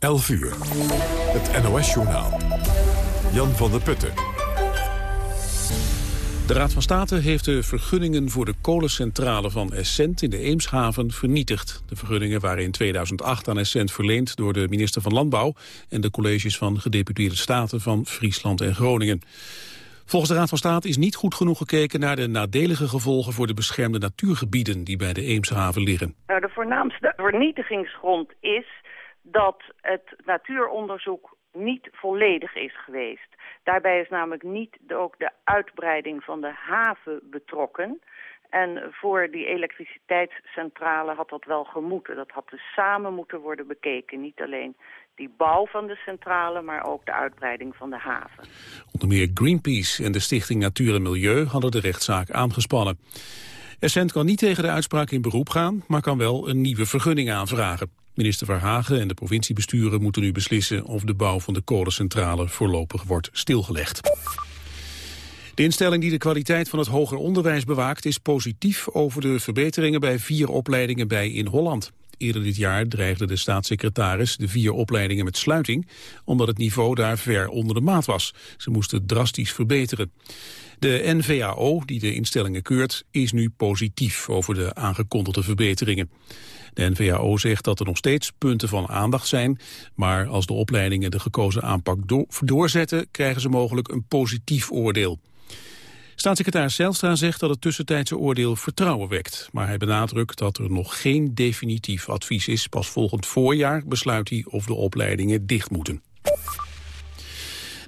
11 uur. Het NOS-journaal. Jan van der Putten. De Raad van State heeft de vergunningen voor de kolencentrale van Essent in de Eemshaven vernietigd. De vergunningen waren in 2008 aan Essent verleend door de minister van Landbouw en de colleges van gedeputeerde staten van Friesland en Groningen. Volgens de Raad van State is niet goed genoeg gekeken naar de nadelige gevolgen voor de beschermde natuurgebieden die bij de Eemshaven liggen. Nou, de voornaamste vernietigingsgrond is dat het natuuronderzoek niet volledig is geweest. Daarbij is namelijk niet ook de uitbreiding van de haven betrokken. En voor die elektriciteitscentrale had dat wel gemoeten. Dat had dus samen moeten worden bekeken. Niet alleen die bouw van de centrale, maar ook de uitbreiding van de haven. Onder meer Greenpeace en de Stichting Natuur en Milieu hadden de rechtszaak aangespannen. Essent kan niet tegen de uitspraak in beroep gaan, maar kan wel een nieuwe vergunning aanvragen. Minister Verhagen en de provinciebesturen moeten nu beslissen of de bouw van de kolencentrale voorlopig wordt stilgelegd. De instelling die de kwaliteit van het hoger onderwijs bewaakt is positief over de verbeteringen bij vier opleidingen bij in Holland. Eerder dit jaar dreigde de staatssecretaris de vier opleidingen met sluiting, omdat het niveau daar ver onder de maat was. Ze moesten drastisch verbeteren. De NVAO, die de instellingen keurt, is nu positief over de aangekondigde verbeteringen. De NVAO zegt dat er nog steeds punten van aandacht zijn, maar als de opleidingen de gekozen aanpak doorzetten, krijgen ze mogelijk een positief oordeel. Staatssecretaris Zijlstra zegt dat het tussentijdse oordeel vertrouwen wekt. Maar hij benadrukt dat er nog geen definitief advies is. Pas volgend voorjaar besluit hij of de opleidingen dicht moeten.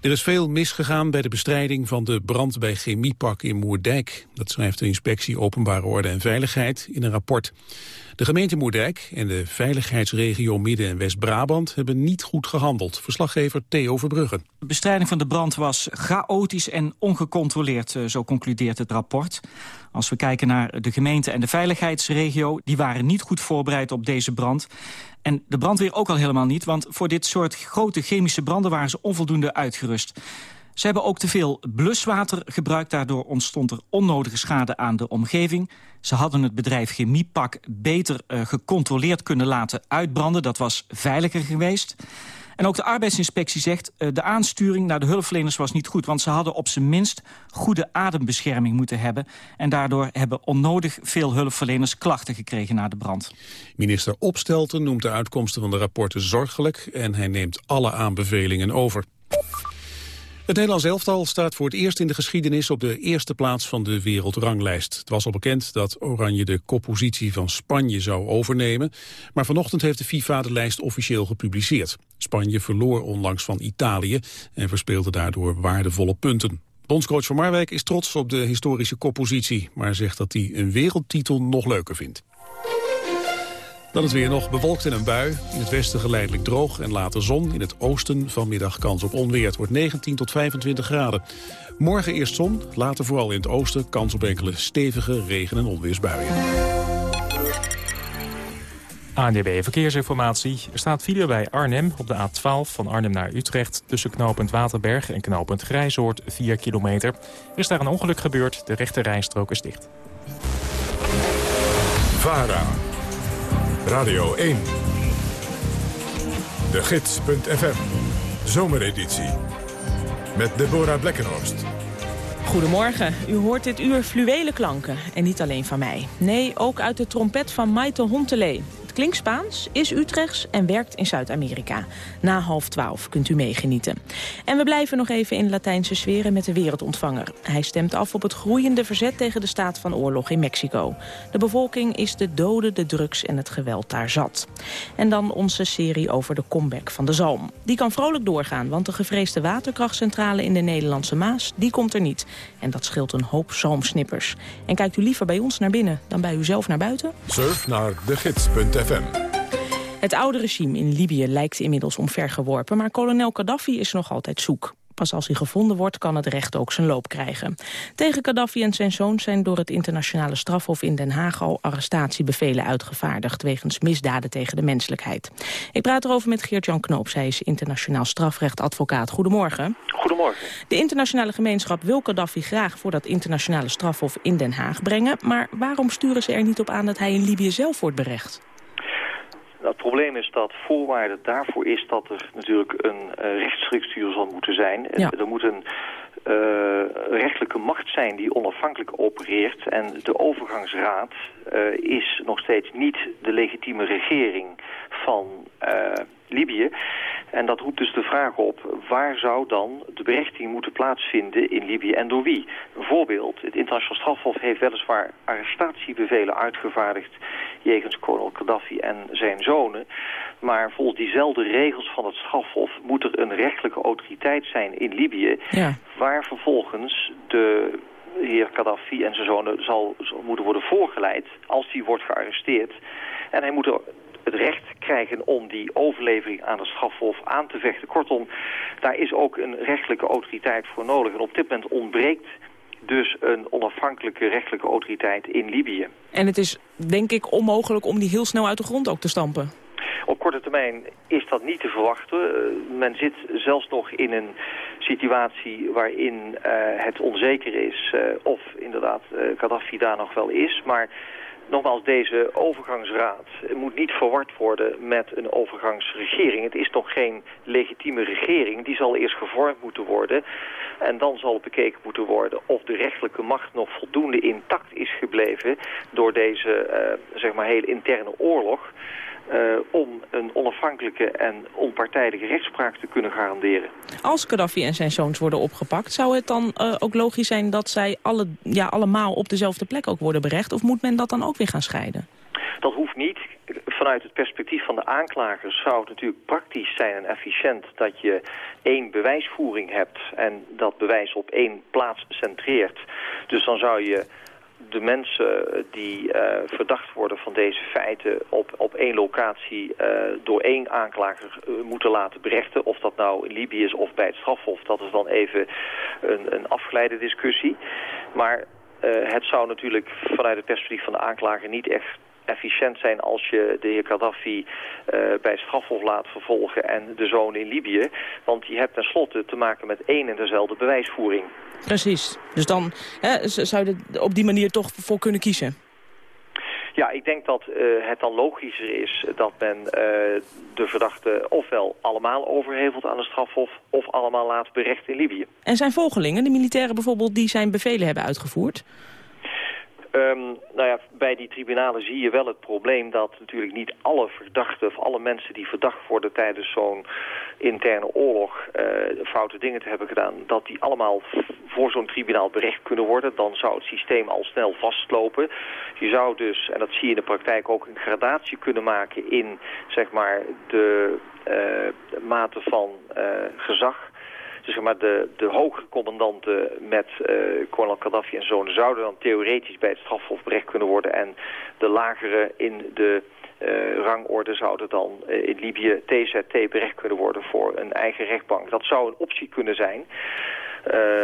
Er is veel misgegaan bij de bestrijding van de brand bij Chemiepak in Moerdijk. Dat schrijft de inspectie Openbare Orde en Veiligheid in een rapport. De gemeente Moerdijk en de veiligheidsregio Midden- en West-Brabant hebben niet goed gehandeld. Verslaggever Theo Verbrugge. De bestrijding van de brand was chaotisch en ongecontroleerd, eh, zo concludeert het rapport. Als we kijken naar de gemeente en de veiligheidsregio... die waren niet goed voorbereid op deze brand. En de brandweer ook al helemaal niet, want voor dit soort grote chemische branden waren ze onvoldoende uitgerust. Ze hebben ook te veel bluswater gebruikt. Daardoor ontstond er onnodige schade aan de omgeving. Ze hadden het bedrijf Chemiepak beter uh, gecontroleerd kunnen laten uitbranden. Dat was veiliger geweest. En ook de arbeidsinspectie zegt... Uh, de aansturing naar de hulpverleners was niet goed... want ze hadden op zijn minst goede adembescherming moeten hebben. En daardoor hebben onnodig veel hulpverleners klachten gekregen na de brand. Minister Opstelten noemt de uitkomsten van de rapporten zorgelijk... en hij neemt alle aanbevelingen over. Het Nederlands elftal staat voor het eerst in de geschiedenis op de eerste plaats van de wereldranglijst. Het was al bekend dat Oranje de koppositie van Spanje zou overnemen, maar vanochtend heeft de FIFA de lijst officieel gepubliceerd. Spanje verloor onlangs van Italië en verspeelde daardoor waardevolle punten. Bondscoach van Marwijk is trots op de historische koppositie, maar zegt dat hij een wereldtitel nog leuker vindt. Dan het weer nog bewolkt en een bui. In het westen geleidelijk droog en later zon. In het oosten vanmiddag kans op onweer. Het wordt 19 tot 25 graden. Morgen eerst zon, later vooral in het oosten... kans op enkele stevige regen- en onweersbuien. ANDB Verkeersinformatie. Er staat file bij Arnhem op de A12 van Arnhem naar Utrecht... tussen knooppunt Waterberg en knooppunt Grijzoord 4 kilometer. Er is daar een ongeluk gebeurd, de rechte rijstrook is dicht. VARA Radio 1. De Gids.fm. Zomereditie. Met Deborah Blekkenhorst. Goedemorgen. U hoort dit uur fluwele klanken. En niet alleen van mij. Nee, ook uit de trompet van Maite Hontelee klinkt Spaans, is Utrechts en werkt in Zuid-Amerika. Na half twaalf kunt u meegenieten. En we blijven nog even in Latijnse sferen met de wereldontvanger. Hij stemt af op het groeiende verzet tegen de staat van oorlog in Mexico. De bevolking is de doden, de drugs en het geweld daar zat. En dan onze serie over de comeback van de zalm. Die kan vrolijk doorgaan, want de gevreesde waterkrachtcentrale in de Nederlandse Maas, die komt er niet. En dat scheelt een hoop zalmsnippers. En kijkt u liever bij ons naar binnen dan bij uzelf naar buiten? Surf naar het oude regime in Libië lijkt inmiddels omvergeworpen... maar kolonel Gaddafi is nog altijd zoek. Pas als hij gevonden wordt kan het recht ook zijn loop krijgen. Tegen Gaddafi en zijn zoon zijn door het internationale strafhof in Den Haag al arrestatiebevelen uitgevaardigd wegens misdaden tegen de menselijkheid. Ik praat erover met Geert-Jan Knoops, hij is internationaal strafrechtadvocaat. Goedemorgen. Goedemorgen. De internationale gemeenschap wil Gaddafi graag voor dat internationale strafhof in Den Haag brengen, maar waarom sturen ze er niet op aan dat hij in Libië zelf wordt berecht? Nou, het probleem is dat voorwaarde daarvoor is dat er natuurlijk een uh, rechtsstructuur zal moeten zijn. Ja. Er moet een uh, rechtelijke macht zijn die onafhankelijk opereert. En de overgangsraad uh, is nog steeds niet de legitieme regering van Libië. En dat roept dus de vraag op, waar zou dan de berechting moeten plaatsvinden in Libië en door wie? Bijvoorbeeld, het internationaal strafhof heeft weliswaar arrestatiebevelen uitgevaardigd jegens kolonel Gaddafi en zijn zonen. Maar volgens diezelfde regels van het strafhof moet er een rechtelijke autoriteit zijn in Libië... Ja. waar vervolgens de heer Gaddafi en zijn zonen zal, zal moeten worden voorgeleid als die wordt gearresteerd. En hij moet er het recht krijgen om die overlevering aan het strafhof aan te vechten. Kortom, daar is ook een rechtelijke autoriteit voor nodig. En op dit moment ontbreekt dus een onafhankelijke rechtelijke autoriteit in Libië. En het is denk ik onmogelijk om die heel snel uit de grond ook te stampen. Op korte termijn is dat niet te verwachten. Uh, men zit zelfs nog in een situatie waarin uh, het onzeker is uh, of inderdaad Gaddafi daar nog wel is. Maar nogmaals, deze overgangsraad moet niet verward worden met een overgangsregering. Het is nog geen legitieme regering. Die zal eerst gevormd moeten worden. En dan zal bekeken moeten worden of de rechtelijke macht nog voldoende intact is gebleven door deze uh, zeg maar hele interne oorlog. Uh, om een onafhankelijke en onpartijdige rechtspraak te kunnen garanderen. Als Gaddafi en zijn zoons worden opgepakt, zou het dan uh, ook logisch zijn dat zij alle, ja, allemaal op dezelfde plek ook worden berecht? Of moet men dat dan ook weer gaan scheiden? Dat hoeft niet. Vanuit het perspectief van de aanklagers zou het natuurlijk praktisch zijn en efficiënt dat je één bewijsvoering hebt en dat bewijs op één plaats centreert. Dus dan zou je de mensen die uh, verdacht worden van deze feiten op, op één locatie uh, door één aanklager uh, moeten laten berechten. Of dat nou in Libië is of bij het strafhof, dat is dan even een, een afgeleide discussie. Maar het zou natuurlijk vanuit het perspectief van de aanklager niet echt efficiënt zijn als je de heer Gaddafi uh, bij strafhof laat vervolgen en de zoon in Libië. Want je hebt tenslotte te maken met één en dezelfde bewijsvoering. Precies. Dus dan hè, zou je op die manier toch voor kunnen kiezen? Ja, ik denk dat uh, het dan logischer is dat men uh, de verdachte ofwel allemaal overhevelt aan de strafhof... of allemaal laat berechten in Libië. En zijn volgelingen, de militairen bijvoorbeeld, die zijn bevelen hebben uitgevoerd? Um, nou ja, bij die tribunalen zie je wel het probleem dat natuurlijk niet alle verdachten of alle mensen die verdacht worden tijdens zo'n interne oorlog uh, foute dingen te hebben gedaan, dat die allemaal voor zo'n tribunaal berecht kunnen worden. Dan zou het systeem al snel vastlopen. Je zou dus, en dat zie je in de praktijk ook, een gradatie kunnen maken in zeg maar de uh, mate van uh, gezag dus zeg maar de, de hoge commandanten met uh, kolonel Gaddafi en zonen zouden dan theoretisch bij het strafhof berecht kunnen worden. En de lagere in de uh, rangorde zouden dan uh, in Libië TZT berecht kunnen worden voor een eigen rechtbank. Dat zou een optie kunnen zijn.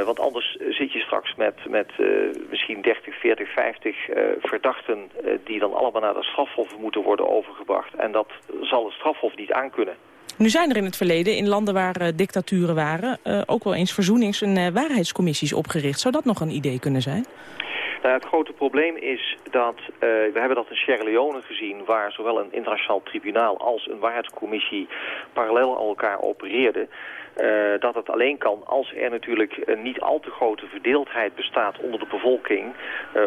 Want anders zit je straks met, met misschien 30, 40, 50 uh, verdachten... die dan allemaal naar de strafhof moeten worden overgebracht. En dat zal het strafhof niet aankunnen. Nu zijn er in het verleden, in landen waar uh, dictaturen waren... Uh, ook wel eens verzoenings- en uh, waarheidscommissies opgericht. Zou dat nog een idee kunnen zijn? Nou, het grote probleem is dat, we hebben dat in Sierra Leone gezien... waar zowel een internationaal tribunaal als een waarheidscommissie parallel aan elkaar opereerden... Dat het alleen kan als er natuurlijk een niet al te grote verdeeldheid bestaat onder de bevolking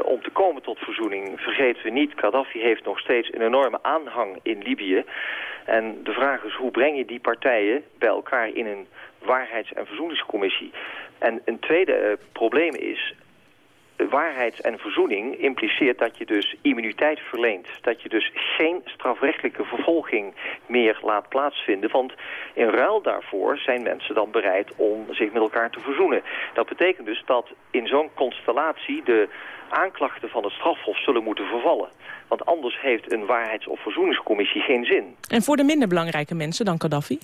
om te komen tot verzoening. Vergeten we niet, Gaddafi heeft nog steeds een enorme aanhang in Libië. En de vraag is hoe breng je die partijen bij elkaar in een waarheids- en verzoeningscommissie. En een tweede uh, probleem is, waarheid en verzoening impliceert dat je dus immuniteit verleent. Dat je dus geen strafrechtelijke vervolging meer laat plaatsvinden. Want in ruil daarvoor zijn mensen dan bereid om zich met elkaar te verzoenen. Dat betekent dus dat in zo'n constellatie de aanklachten van het strafhof zullen moeten vervallen. Want anders heeft een waarheids- of verzoeningscommissie geen zin. En voor de minder belangrijke mensen dan Gaddafi?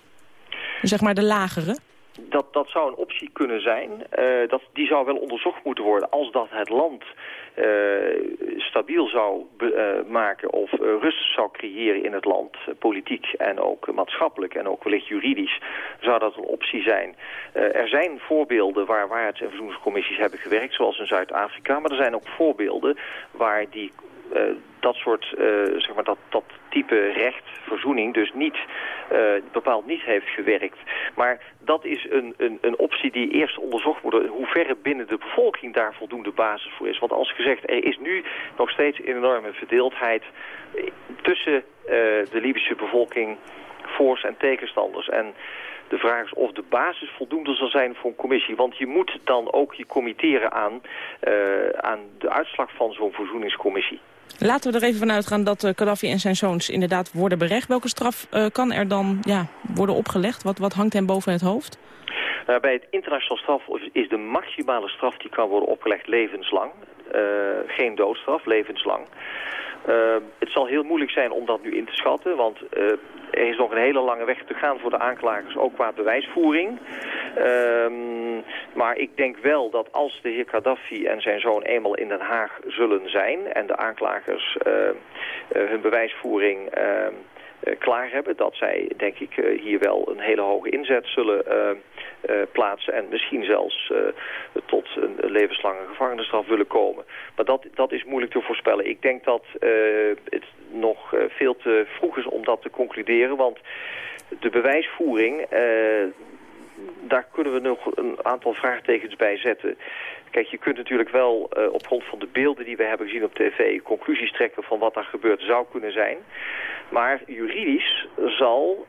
Zeg maar de lagere? Dat, dat zou een optie kunnen zijn. Uh, dat, die zou wel onderzocht moeten worden als dat het land uh, stabiel zou uh, maken of rust zou creëren in het land, politiek en ook maatschappelijk en ook wellicht juridisch, zou dat een optie zijn. er zijn voorbeelden waar waarheids- en verzoeningscommissies hebben gewerkt, zoals in Zuid-Afrika, maar er zijn ook voorbeelden waar die dat soort, zeg maar, dat, dat type recht, verzoening, dus niet, bepaald niet heeft gewerkt. Maar dat is een, een, een optie die eerst onderzocht wordt, hoe verre binnen de bevolking daar voldoende basis voor is. Want als gezegd, er is nu nog steeds een enorme verdeeldheid tussen de Libische bevolking, voors en tegenstanders. En de vraag is of de basis voldoende zal zijn voor een commissie. Want je moet dan ook je committeren aan, aan de uitslag van zo'n verzoeningscommissie. Laten we er even vanuit gaan dat uh, Gaddafi en zijn zoons inderdaad worden berecht. Welke straf uh, kan er dan ja, worden opgelegd? Wat, wat hangt hem boven het hoofd? Nou, bij het internationaal straf is de maximale straf die kan worden opgelegd levenslang. Geen doodstraf, levenslang. Uh, het zal heel moeilijk zijn om dat nu in te schatten, want uh, er is nog een hele lange weg te gaan voor de aanklagers, ook qua bewijsvoering. Uh, maar ik denk wel dat als de heer Gaddafi en zijn zoon eenmaal in Den Haag zullen zijn en de aanklagers eh, hun bewijsvoering ehm, klaar hebben, dat zij denk ik hier wel een hele hoge inzet zullen plaatsen en misschien zelfs uh, tot een levenslange gevangenisstraf willen komen. Maar dat, dat is moeilijk te voorspellen. Ik denk dat uh, het nog veel te vroeg is om dat te concluderen, want de bewijsvoering, daar kunnen we nog een aantal vraagtekens bij zetten. Kijk, je kunt natuurlijk wel op grond van de beelden die we hebben gezien op tv... conclusies trekken van wat daar gebeurd zou kunnen zijn. Maar juridisch zal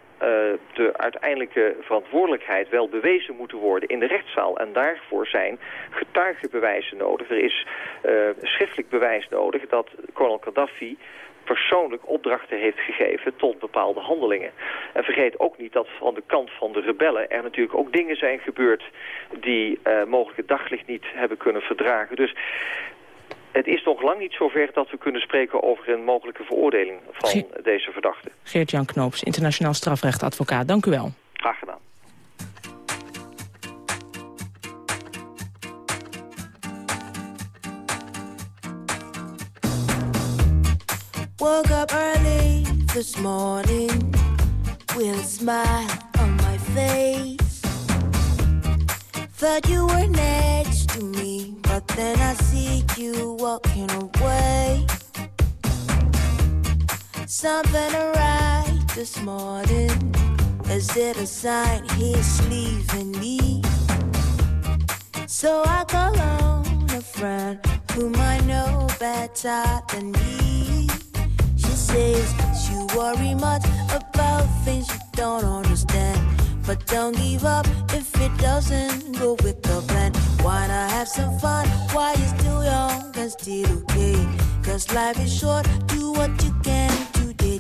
de uiteindelijke verantwoordelijkheid wel bewezen moeten worden in de rechtszaal. En daarvoor zijn getuigenbewijzen nodig. Er is uh, schriftelijk bewijs nodig dat kolonel Gaddafi persoonlijk opdrachten heeft gegeven tot bepaalde handelingen. En vergeet ook niet dat van de kant van de rebellen er natuurlijk ook dingen zijn gebeurd die uh, mogelijk het daglicht niet hebben kunnen verdragen. Dus het is nog lang niet zover dat we kunnen spreken over een mogelijke veroordeling van deze verdachte. Geert-Jan Knoops, internationaal strafrechtadvocaat. Dank u wel. Graag gedaan. Woke up early this morning with a smile on my face. Thought you were next to me But then I see you walking away. Something right this morning. Is it a sign he's leaving me? So I call on a friend whom I know better than me. She says you worry much about things you don't understand. But don't give up if it doesn't go with the plan. Why not have some fun while you're still young and still okay? Cause life is short, do what you can today,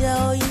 有一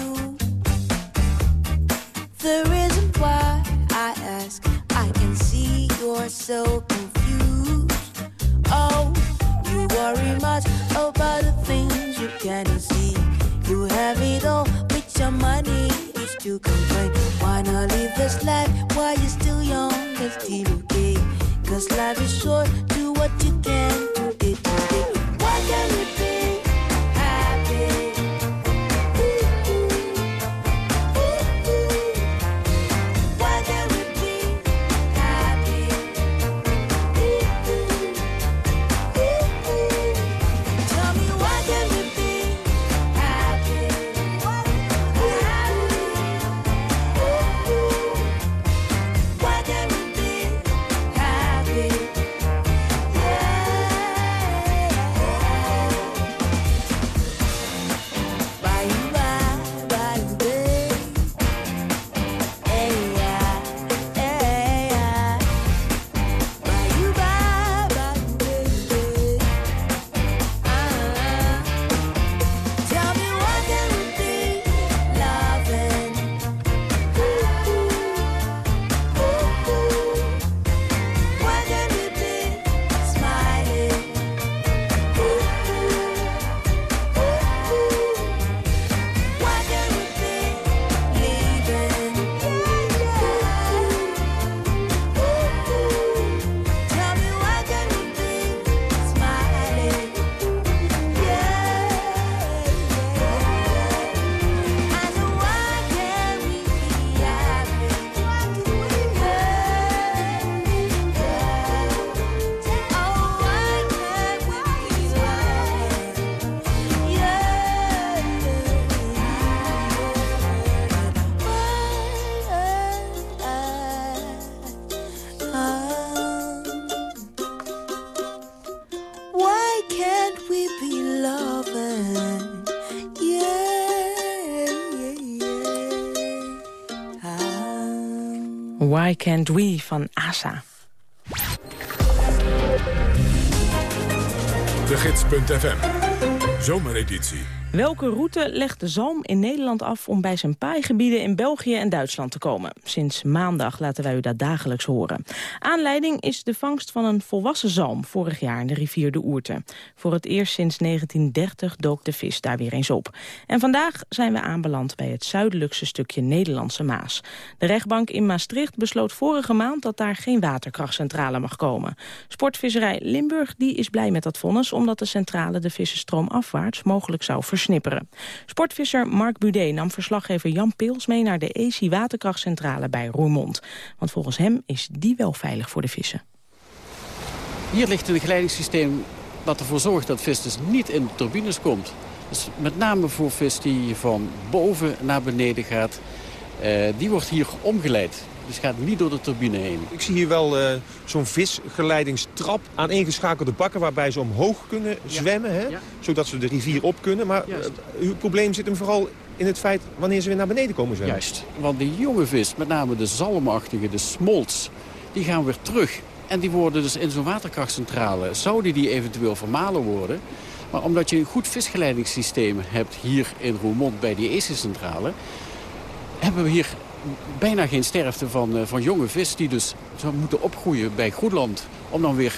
Why Can't We van ASA. De Gids.fm. Zomereditie. Welke route legt de zalm in Nederland af om bij zijn paaigebieden in België en Duitsland te komen? Sinds maandag laten wij u dat dagelijks horen. Aanleiding is de vangst van een volwassen zalm vorig jaar in de rivier de Oerte. Voor het eerst sinds 1930 dook de vis daar weer eens op. En vandaag zijn we aanbeland bij het zuidelijkste stukje Nederlandse Maas. De rechtbank in Maastricht besloot vorige maand dat daar geen waterkrachtcentrale mag komen. Sportvisserij Limburg die is blij met dat vonnis omdat de centrale de vissenstroom afwaarts mogelijk zou versnellen Sportvisser Mark Budé nam verslaggever Jan Peels mee naar de ESI waterkrachtcentrale bij Roermond. Want volgens hem is die wel veilig voor de vissen. Hier ligt een geleidingssysteem dat ervoor zorgt dat vis dus niet in de turbines komt. Dus met name voor vis die van boven naar beneden gaat, uh, die wordt hier omgeleid. Dus gaat niet door de turbine heen. Ik zie hier wel uh, zo'n visgeleidingstrap aan ingeschakelde bakken... waarbij ze omhoog kunnen zwemmen, hè? zodat ze de rivier op kunnen. Maar uh, uw probleem zit hem vooral in het feit wanneer ze weer naar beneden komen zwemmen. Juist, want de jonge vis, met name de zalmachtige, de smolts... die gaan weer terug. En die worden dus in zo'n waterkrachtcentrale... zouden die eventueel vermalen worden... Maar omdat je een goed visgeleidingssysteem hebt hier in Roermond bij die ESE-centrale... hebben we hier bijna geen sterfte van, uh, van jonge vis... die dus zou moeten opgroeien bij Groenland... om dan weer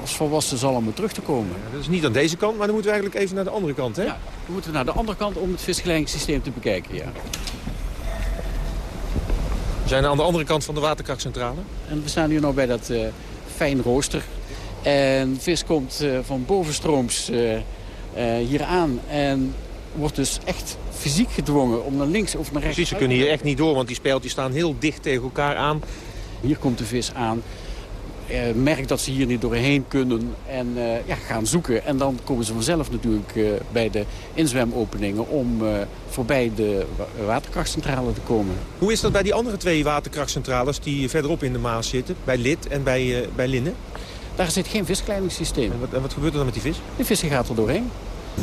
als volwassen zalmen terug te komen. Ja, dat is niet aan deze kant, maar dan moeten we eigenlijk even naar de andere kant, hè? Ja, we moeten naar de andere kant om het visgeleidingssysteem te bekijken, ja. We zijn aan de andere kant van de waterkrachtcentrale. En we staan hier nou bij dat uh, fijn rooster. En vis komt uh, van bovenstrooms hier aan en wordt dus echt fysiek gedwongen om naar links of naar rechts. Precies, ze kunnen hier echt niet door, want die speeltjes staan heel dicht tegen elkaar aan. Hier komt de vis aan. Merkt dat ze hier niet doorheen kunnen en uh, ja, gaan zoeken. En dan komen ze vanzelf natuurlijk uh, bij de inzwemopeningen om voorbij de waterkrachtcentrale te komen. Hoe is dat bij die andere twee waterkrachtcentrales die verderop in de Maas zitten? Bij Lid en bij, bij Linnen? Daar zit geen viskleidingssysteem. En wat, en wat gebeurt er dan met die vis? De vis gaat er doorheen.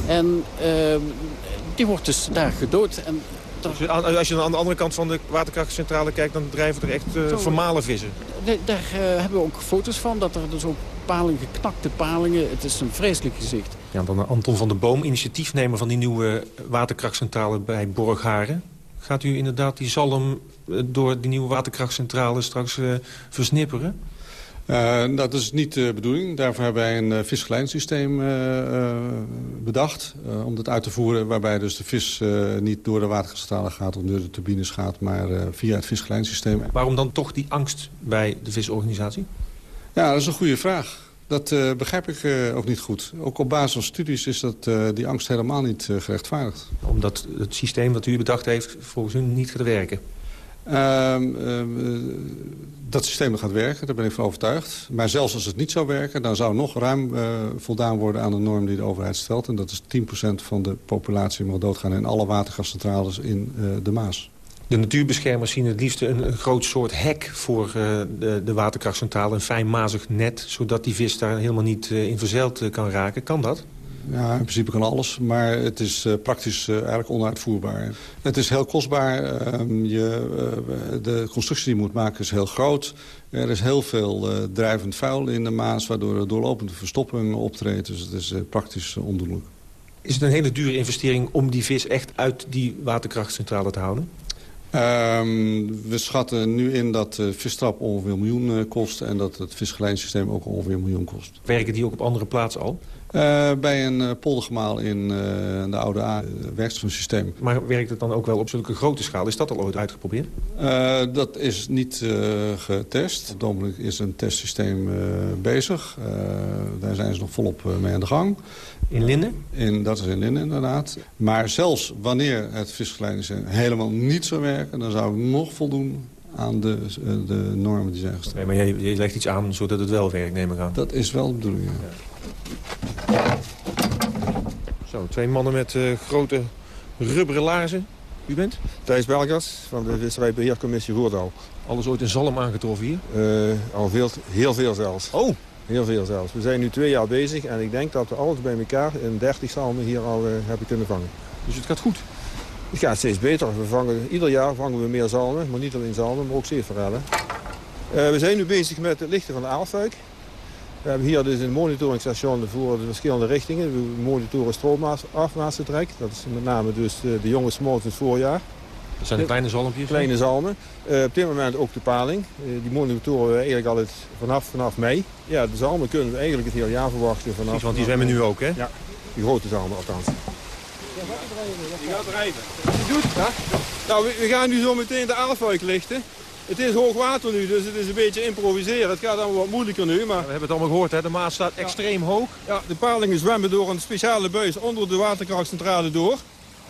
En ehm, die wordt dus daar gedood. En dus als je aan de andere kant van de waterkrachtcentrale kijkt... dan drijven er echt uh, vermalen vissen. daar uh, hebben we ook foto's van. Dat er dus ook palingen, geknakte palingen. Het is een vreselijk gezicht. Ja, dan Anton van der Boom, initiatiefnemer van die nieuwe waterkrachtcentrale bij Borgharen. Gaat u inderdaad die zalm eh, door die nieuwe waterkrachtcentrale straks uh, versnipperen? Uh, dat is niet de bedoeling. Daarvoor hebben wij een uh, visgeleidingssysteem uh, bedacht. om dat uit te voeren waarbij dus de vis niet door de watercentrale gaat... of door de turbines gaat, maar via het visgeleidingssysteem. Waarom dan toch die angst bij de visorganisatie? Ja, dat is een goede vraag. Dat begrijp ik ook niet goed. Ook op basis van studies is dat, die angst helemaal niet gerechtvaardigd. Omdat het systeem dat u bedacht heeft volgens u niet gaat werken? Uh, uh, dat systeem gaat werken, daar ben ik van overtuigd. Maar zelfs als het niet zou werken, dan zou nog ruim uh, voldaan worden aan de norm die de overheid stelt. En dat is 10% van de populatie mag doodgaan in alle watergascentrales in uh, de Maas. De natuurbeschermers zien het liefst een, groot soort hek voor de, de waterkrachtcentrale. Een fijn mazig net, zodat die vis daar helemaal niet in verzeild kan raken. Kan dat? Ja, in principe kan alles, maar het is uh, praktisch uh, eigenlijk onuitvoerbaar. Het is heel kostbaar. Uh, je, de constructie die je moet maken is heel groot. Er is heel veel drijvend vuil in de Maas... waardoor er doorlopende verstopping optreedt. Dus het is praktisch ondoenlijk. Is het een hele dure investering om die vis echt uit die waterkrachtcentrale te houden? Um, we schatten nu in dat de visstrap ongeveer een miljoen kost... en dat het visgeleidingssysteem ook ongeveer een miljoen kost. Werken die ook op andere plaatsen al? Uh, bij een uh, poldergemaal in uh, de Oude A werkt zo'n systeem. Maar werkt het dan ook wel op zulke grote schaal? Is dat al ooit uitgeprobeerd? dat is niet getest. Op het is een testsysteem bezig. daar zijn ze nog volop mee aan de gang. In Linden? In, dat is in Linden inderdaad. Maar zelfs wanneer het visgeleidingssysteem helemaal niet zou werken... dan zou ik nog voldoen aan de, de normen die zijn gesteld. Nee, maar je, legt iets aan zodat het wel werkt, neem ik aan. Dat is wel de bedoeling, ja. ja. Zo, twee mannen met uh, grote rubberen laarzen. U bent? Thijs Belgers van de Visserijbeheercommissie Voerdal. Alles ooit in zalm aangetroffen hier? Uh, al veel, heel veel zelfs. Oh! Heel veel zelfs. We zijn nu twee jaar bezig en ik denk dat we alles bij elkaar in 30 zalmen hier al uh, hebben kunnen vangen. Dus het gaat goed? Het gaat steeds beter. We vangen, ieder jaar vangen we meer zalmen, maar niet alleen zalmen, maar ook zeeforellen. we zijn nu bezig met het lichten van de Aalfuik. We hebben hier dus een monitoringsstation voor de verschillende richtingen. We monitoren stroomafmaatsentrek. Dat is met name dus de, jonge smolt in het voorjaar. Dat zijn de kleine zalmpjes? Kleine zalmen. Uh, op dit moment ook de paling. Uh, die monitoren we eigenlijk altijd vanaf, vanaf mei. Ja, de zalmen kunnen we eigenlijk het hele jaar verwachten. Vanaf, Precies, want die zwemmen nu ook, hè? Ja, die grote zalmen althans. Die gaat drijven. Die doet het, Nou, we, we, gaan nu zo meteen de aalfuik lichten. Het is hoog water nu, dus het is een beetje improviseren. Het gaat allemaal wat moeilijker nu. Maar... we hebben het allemaal gehoord, hè? de Maas staat extreem hoog. Ja, de palingen zwemmen door een speciale buis onder de waterkrachtcentrale door.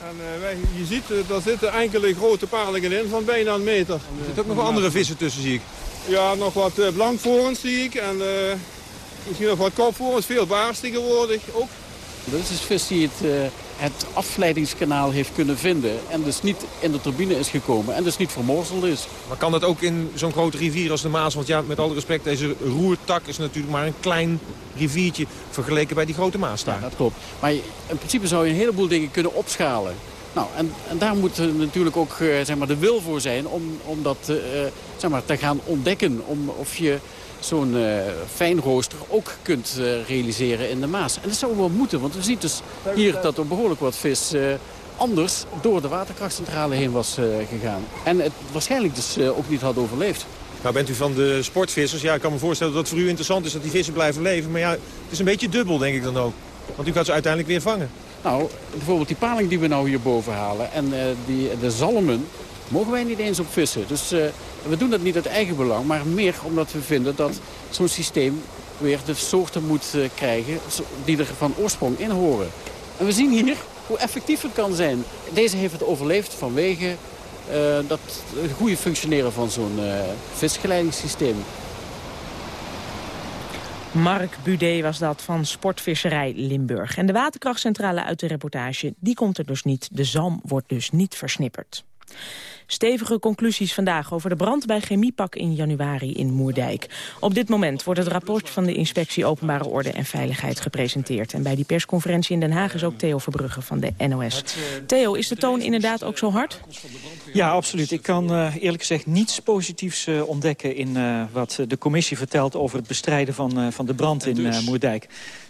En uh, wij, je ziet, uh, daar zitten enkele grote palingen in van bijna een meter. Er zitten ook nog andere vissen tussen, zie ik. Ja, nog wat uh, blankvorens zie ik. En misschien nog wat kopvorens, veel baars tegenwoordig ook. Dat is vis die het het afleidingskanaal heeft kunnen vinden... en dus niet in de turbine is gekomen en dus niet vermorzeld is. Maar kan dat ook in zo'n grote rivier als de Maas? Want ja, met alle respect, deze roertak is natuurlijk maar een klein riviertje... vergeleken bij die grote Maas daar. Ja, dat klopt. Maar in principe zou je een heleboel dingen kunnen opschalen. Nou, en, en daar moet natuurlijk ook uh, zeg maar, de wil voor zijn om, om dat uh, zeg maar, te gaan ontdekken. Om, of je zo'n uh, fijnrooster ook kunt uh, realiseren in de Maas. En dat zou wel moeten, want we zien dus hier dat er behoorlijk wat vis uh, anders door de waterkrachtcentrale heen was gegaan. En het waarschijnlijk dus ook niet had overleefd. Nou bent u van de sportvissers. Ja, ik kan me voorstellen dat het voor u interessant is dat die vissen blijven leven. Maar ja, het is een beetje dubbel denk ik dan ook. Want u gaat ze uiteindelijk weer vangen. Nou, bijvoorbeeld die paling die we nou hierboven halen en die, de zalmen, mogen wij niet eens op vissen. Dus we doen dat niet uit eigen belang, maar meer omdat we vinden dat zo'n systeem weer de soorten moet uh, krijgen die er van oorsprong in horen. En we zien hier hoe effectief het kan zijn. Deze heeft het overleefd vanwege uh, dat, het goede functioneren van zo'n visgeleidingssysteem. Mark Budé was dat van Sportvisserij Limburg. En de waterkrachtcentrale uit de reportage, die komt er dus niet. De zalm wordt dus niet versnipperd. Stevige conclusies vandaag over de brand bij Chemiepak in januari in Moerdijk. Op dit moment wordt het rapport van de Inspectie Openbare Orde en Veiligheid gepresenteerd. En bij die persconferentie in Den Haag is ook Theo Verbrugge van de NOS. Theo, is de toon inderdaad ook zo hard? Ja, absoluut. Ik kan uh, eerlijk gezegd niets positiefs uh, ontdekken... in uh, wat de commissie vertelt over het bestrijden van, van de brand in dus Moerdijk.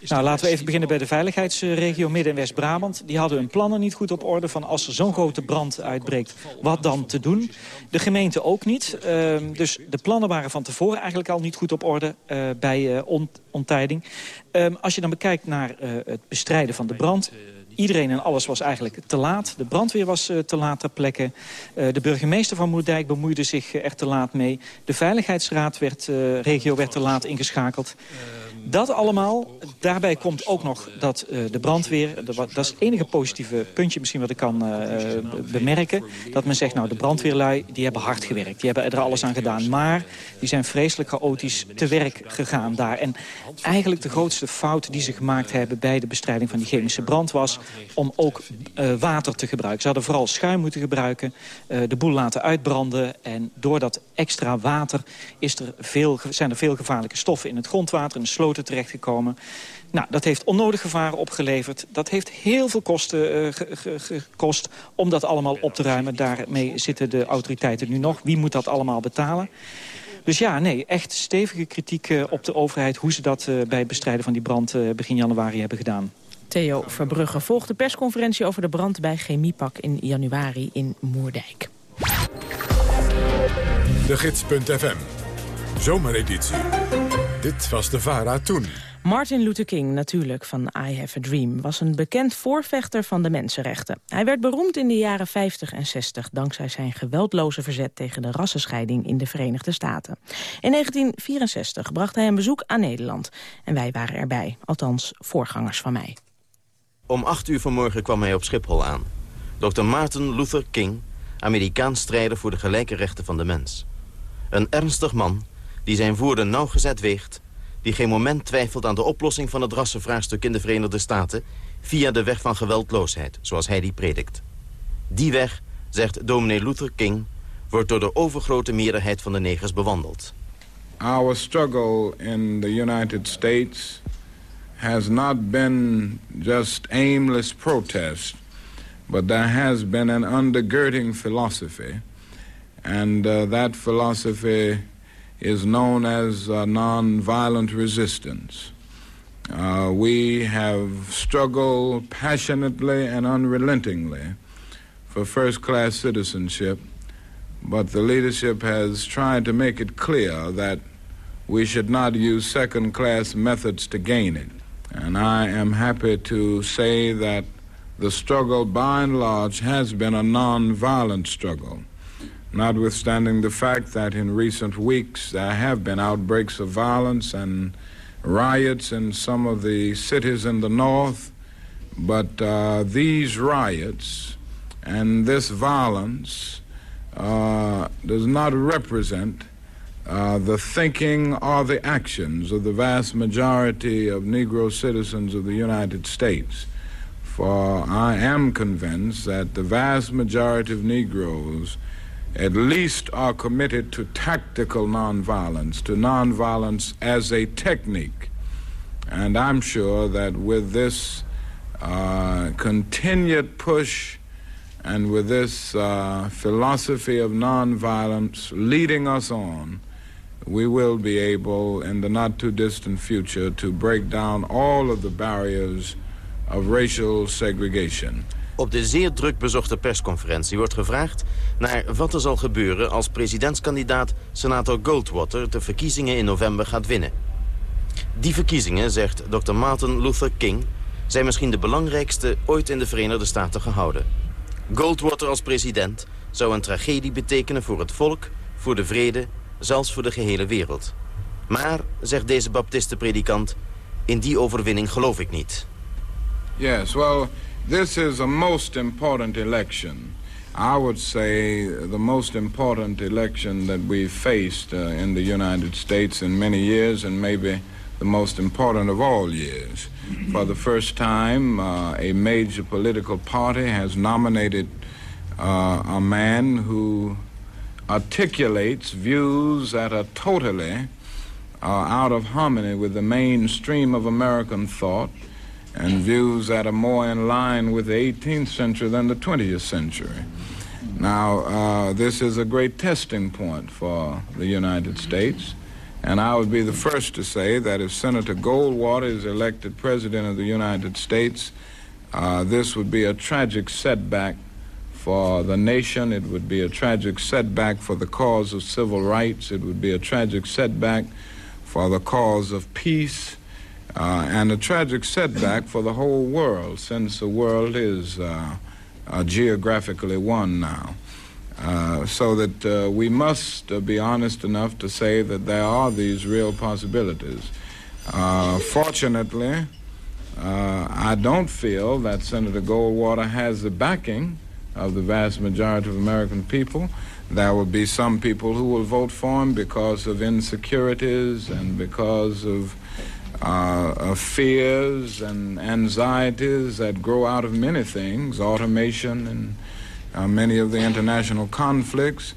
Nou, laten we even beginnen bij de veiligheidsregio Midden- en West-Brabant. Die hadden hun plannen niet goed op orde van als er zo'n grote brand uitbreekt, wat dan te doen. De gemeente ook niet. Uh, dus de plannen waren van tevoren eigenlijk al niet goed op orde uh, bij uh, onttijding. Ehm, als je dan bekijkt naar het bestrijden van de brand Iedereen en alles was eigenlijk te laat. De brandweer was te laat ter plekke. De burgemeester van Moerdijk bemoeide zich er te laat mee. De veiligheidsraad werd, regio werd te laat ingeschakeld. Dat allemaal, daarbij komt ook nog dat uh, de brandweer... dat is het enige positieve puntje misschien wat ik kan uh, bemerken... dat men zegt, nou, de brandweerlui die hebben hard gewerkt. Die hebben er alles aan gedaan. Maar die zijn vreselijk chaotisch te werk gegaan daar. En eigenlijk de grootste fout die ze gemaakt hebben... bij de bestrijding van die chemische brand was... om ook uh, water te gebruiken. Ze hadden vooral schuim moeten gebruiken, de boel laten uitbranden... en door dat extra water is er veel, zijn er veel gevaarlijke stoffen in het grondwater... in de sloot terechtgekomen. Nou, dat heeft onnodig gevaar opgeleverd. Dat heeft heel veel kosten uh, gekost om dat allemaal op te ruimen. Daarmee zitten de autoriteiten nu nog. Wie moet dat allemaal betalen? Dus ja, nee, echt stevige kritiek uh, op de overheid... hoe ze dat uh, bij het bestrijden van die brand begin januari hebben gedaan. Theo Verbrugge volgt de persconferentie over de brand bij Chemiepak in januari in Moerdijk. De Gids.fm, zomereditie. Dit was de VARA toen. Martin Luther King, natuurlijk, van I Have a Dream... was een bekend voorvechter van de mensenrechten. Hij werd beroemd in de jaren 50 en 60... dankzij zijn geweldloze verzet tegen de rassenscheiding in de Verenigde Staten. In 1964 bracht hij een bezoek aan Nederland. En wij waren erbij, althans voorgangers van mij. Om 8 uur vanmorgen kwam hij op Schiphol aan. Dr. Martin Luther King, Amerikaans strijder voor de gelijke rechten van de mens. Een ernstig man die zijn woorden nauwgezet weegt... die geen moment twijfelt aan de oplossing van het rassenvraagstuk in de Verenigde Staten... via de weg van geweldloosheid, zoals hij die predikt. Die weg, zegt dominee Luther King, wordt door de overgrote meerderheid van de negers bewandeld. Our struggle in the United States has not been just aimless protest, but there has been an undergirding philosophy. And uh, that philosophy is known as uh, nonviolent resistance. Uh, we have struggled passionately and unrelentingly for first class citizenship, but the leadership has tried to make it clear that we should not use second class methods to gain it. And I am happy to say that the struggle by and large has been a non-violent struggle, notwithstanding the fact that in recent weeks there have been outbreaks of violence and riots in some of the cities in the north. But uh, these riots and this violence uh, does not represent uh, the thinking or the actions of the vast majority of Negro citizens of the United States. For I am convinced that the vast majority of Negroes at least are committed to tactical nonviolence, to nonviolence as a technique. And I'm sure that with this uh, continued push and with this uh, philosophy of nonviolence leading us on, we will be able in the not too distant future to break down all of the barriers of racial segregation. Op de zeer druk bezochte persconferentie wordt gevraagd naar wat er zal gebeuren als presidentskandidaat senator Goldwater de verkiezingen in november gaat winnen. Die verkiezingen, zegt Dr. Martin Luther King, zijn misschien de belangrijkste ooit in de Verenigde Staten gehouden. Goldwater als president zou een tragedie betekenen voor het volk, voor de vrede, zelfs voor de gehele wereld. Maar, zegt deze baptistenpredikant, in die overwinning geloof ik niet. Yes, well, this is a most important election. I would say the most important election that we've faced uh, in the United States in many years, and maybe the most important of all years. For the first time, uh, a major political party has nominated uh, a man who articulates views that are totally uh, out of harmony with the mainstream of American thought and views that are more in line with the 18th century than the 20th century. Now, uh, this is a great testing point for the United States. And I would be the first to say that if Senator Goldwater is elected President of the United States, uh, this would be a tragic setback for the nation. It would be a tragic setback for the cause of civil rights. It would be a tragic setback for the cause of peace. Uh, and a tragic setback for the whole world, since the world is uh, uh, geographically one now. Uh, so that uh, we must uh, be honest enough to say that there are these real possibilities. fortunately, I don't feel that Senator Goldwater has the backing of the vast majority of American people. There will be some people who will vote for him because of insecurities and because of uh, fears and anxieties that grow out of many things, automation and uh, many of the international conflicts.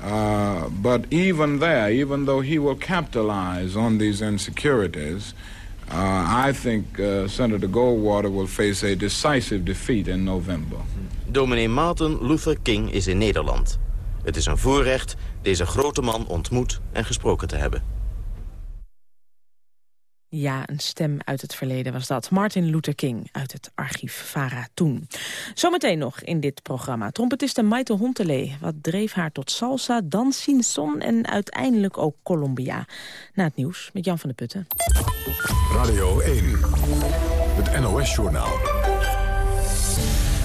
Uh, but even there, even though he will capitalize on these insecurities, uh, I think uh, Senator Goldwater will face a decisive defeat in November. Dominee Martin Luther King is in Nederland. Het is een voorrecht deze grote man ontmoet en gesproken te hebben. Ja, een stem uit het verleden was dat. Martin Luther King uit het archief Vara toen. Zometeen nog in dit programma. Trompetiste Maite Hontelee. Wat dreef haar tot salsa, dansinson en uiteindelijk ook Colombia. Na het nieuws met Jan van der Putten. Radio 1, het NOS-journaal.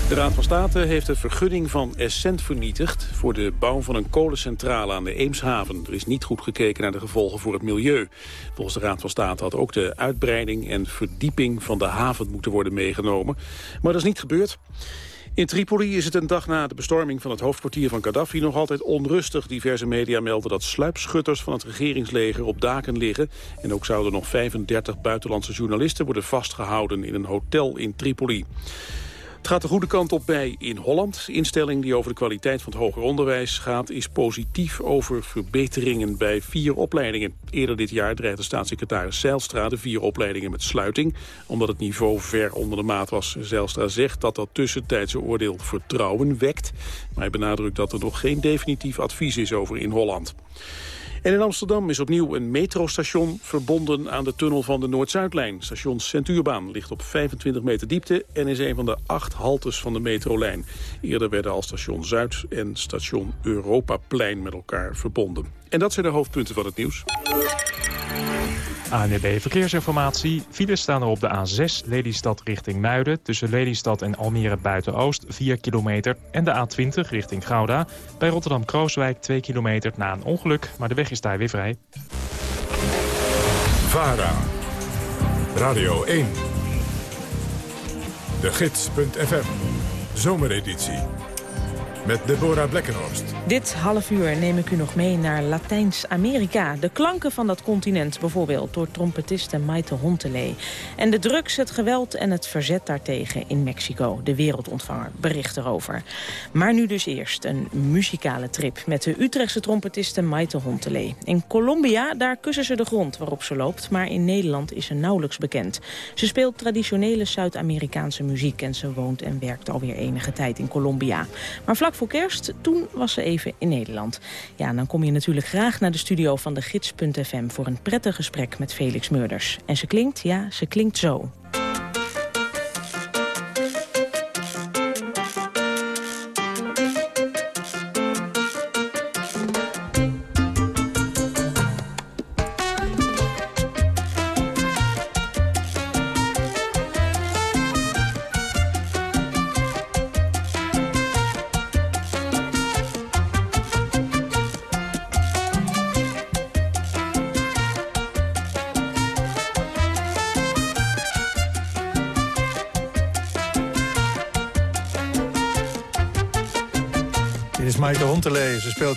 De Raad van State heeft de vergunning van Essent vernietigd... voor de bouw van een kolencentrale aan de Eemshaven. Er is niet goed gekeken naar de gevolgen voor het milieu. Volgens de Raad van State had ook de uitbreiding en verdieping van de haven moeten worden meegenomen. Maar dat is niet gebeurd. In Tripoli is het een dag na de bestorming van het hoofdkwartier van Gaddafi nog altijd onrustig. Diverse media melden dat sluipschutters van het regeringsleger op daken liggen. En ook zouden nog 35 buitenlandse journalisten worden vastgehouden in een hotel in Tripoli. Het gaat de goede kant op bij in Holland. De instelling die over de kwaliteit van het hoger onderwijs gaat... is positief over verbeteringen bij vier opleidingen. Eerder dit jaar dreigde staatssecretaris Zijlstra de vier opleidingen met sluiting... omdat het niveau ver onder de maat was. Zijlstra zegt dat dat tussentijdse oordeel vertrouwen wekt. Maar hij benadrukt dat er nog geen definitief advies is over in Holland. En in Amsterdam is opnieuw een metrostation verbonden aan de tunnel van de Noord-Zuidlijn. Station Centuurbaan ligt op 25 meter diepte en is een van de acht haltes van de metrolijn. Eerder werden al station Zuid en station Europaplein met elkaar verbonden. En dat zijn de hoofdpunten van het nieuws. ANB Verkeersinformatie. Files staan er op de A6 Lelystad richting Muiden... tussen Lelystad en Almere Buiten-Oost 4 kilometer... en de A20 richting Gouda. Bij Rotterdam-Krooswijk 2 kilometer na een ongeluk... maar de weg is daar weer vrij. VARA. Radio 1. De Gids.fm. Zomereditie met Deborah Blekkenhorst. Dit half uur neem ik u nog mee naar Latijns-Amerika. De klanken van dat continent bijvoorbeeld door trompetiste Maite Hontelee. En de drugs, het geweld en het verzet daartegen in Mexico. De wereldontvanger bericht erover. Maar nu dus eerst een muzikale trip met de Utrechtse trompetiste Maite Hontelee. In Colombia, daar kussen ze de grond waarop ze loopt. Maar in Nederland is ze nauwelijks bekend. Ze speelt traditionele Zuid-Amerikaanse muziek... en ze woont en werkt alweer enige tijd in Colombia. Maar vlak voor kerst, toen was ze even in Nederland. Ja, dan kom je natuurlijk graag naar de studio van de gids.fm... voor een prettig gesprek met Felix Murders. En ze klinkt, ja, ze klinkt zo.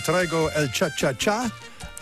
Traigo El Cha-Cha-Cha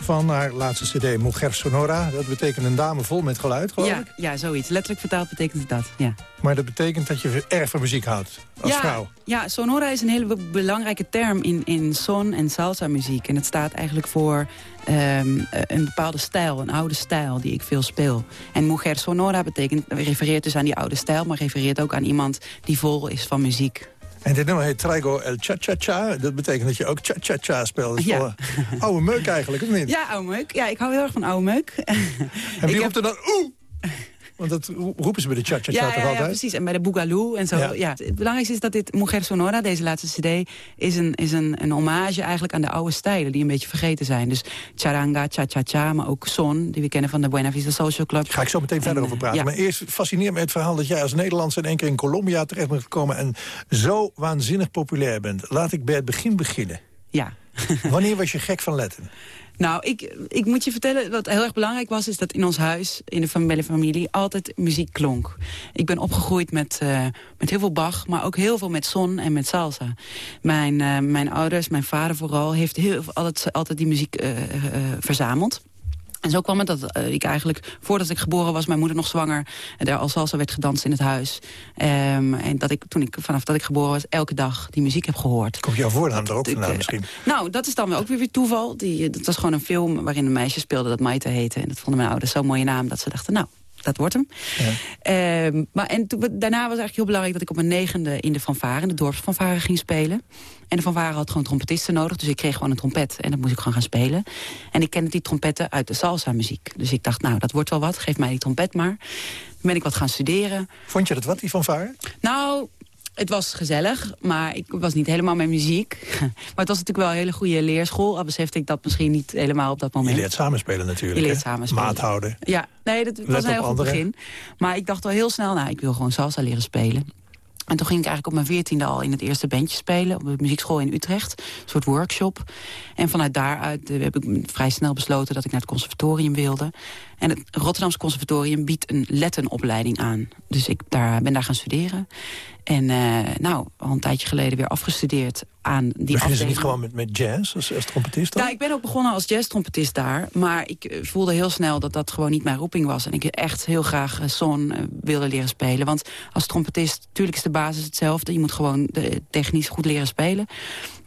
van haar laatste cd Mujer Sonora. Dat betekent een dame vol met geluid, geloof ja, ik? Ja, zoiets. Letterlijk vertaald betekent dat, ja. Maar dat betekent dat je erg van muziek houdt, als vrouw? Ja, sonora is een hele belangrijke term in, in son- en salsa-muziek. En het staat eigenlijk voor ehm, een bepaalde stijl, een oude stijl die ik veel speel. En mujer sonora betekent, refereert dus aan die oude stijl... maar refereert ook aan iemand die vol is van muziek. En dit nummer heet Traigo El Cha-Cha-Cha. Dat betekent dat je ook Cha-Cha-Cha speelt. ja. oude meuk eigenlijk, of niet? Ja, oude meuk. Ja, ik hou heel erg van oude meuk. En wie roept er dan oeh? Want dat roepen ze bij de cha-cha-cha ja, toch ja, altijd? Ja, precies. En bij de Boogaloo en zo. Ja. Het belangrijkste is dat dit Mujer Sonora, deze laatste cd... is een, is een, een hommage eigenlijk aan de oude stijlen... die een beetje vergeten zijn. Dus charanga, cha-cha-cha, maar ook son... die we kennen van de Buena Vista Social Club. Ga ik zo meteen verder over praten. Maar eerst fascineert me het verhaal dat jij als Nederlandse... in één keer in Colombia terecht bent gekomen... en zo waanzinnig populair bent. Laat ik bij het begin beginnen. Ja. Wanneer was je gek van Letten? Nou, ik, ik moet je vertellen, wat heel erg belangrijk was... is dat in ons huis, in de familie, familie altijd muziek klonk. Ik ben opgegroeid met, uh, met heel veel Bach, maar ook heel veel met son en met salsa. Mijn, uh, mijn ouders, mijn vader vooral, heeft heel, altijd, altijd die muziek uh, verzameld. En zo kwam het dat uh, ik eigenlijk, voordat ik geboren was... mijn moeder nog zwanger, en daar al salsa werd gedanst in het huis. Um, en dat ik, toen ik, vanaf dat ik geboren was, elke dag die muziek heb gehoord. Komt jouw voornaam er ook vandaan uh, misschien? Nou, dat is dan ook weer, weer toeval. Die, dat was gewoon een film waarin een meisje speelde dat Maite heette. En dat vonden mijn ouders zo'n mooie naam dat ze dachten... nou, dat wordt hem. Ja. Um, maar en toen, daarna was eigenlijk heel belangrijk dat ik op mijn negende in de fanfare, in de dorpsfanfare ging spelen. En de fanfare had gewoon trompetisten nodig, dus ik kreeg gewoon een trompet en dat moest ik gewoon gaan spelen. En ik kende die trompetten uit de salsa muziek. Dus ik dacht, nou, dat wordt wel wat, geef mij die trompet maar. Toen ben ik wat gaan studeren. Vond je dat wat, die fanfare? Nou, het was gezellig, maar ik was niet helemaal met muziek. Maar het was natuurlijk wel een hele goede leerschool. Al besefte ik dat misschien niet helemaal op dat moment. Je leert samenspelen natuurlijk. Je leert samenspelen. Maat houden. Ja, nee, dat was een heel goed begin. Maar ik dacht al heel snel, nou, ik wil gewoon salsa leren spelen. En toen ging ik eigenlijk op mijn veertiende al in het eerste bandje spelen... op de muziekschool in Utrecht, een soort workshop. En vanuit daaruit uh, heb ik vrij snel besloten dat ik naar het conservatorium wilde. En het Rotterdamse conservatorium biedt een lettenopleiding aan. Dus ik daar, ben daar gaan studeren. En uh, nou, al een tijdje geleden weer afgestudeerd aan die Begin afdeling. ze niet gewoon met, met jazz als, als trompetist dan? Nou, ik ben ook begonnen als jazztrompetist daar. Maar ik voelde heel snel dat dat gewoon niet mijn roeping was. En ik echt heel graag uh, son uh, wilde leren spelen. Want als trompetist, natuurlijk is de basis hetzelfde. Je moet gewoon technisch goed leren spelen.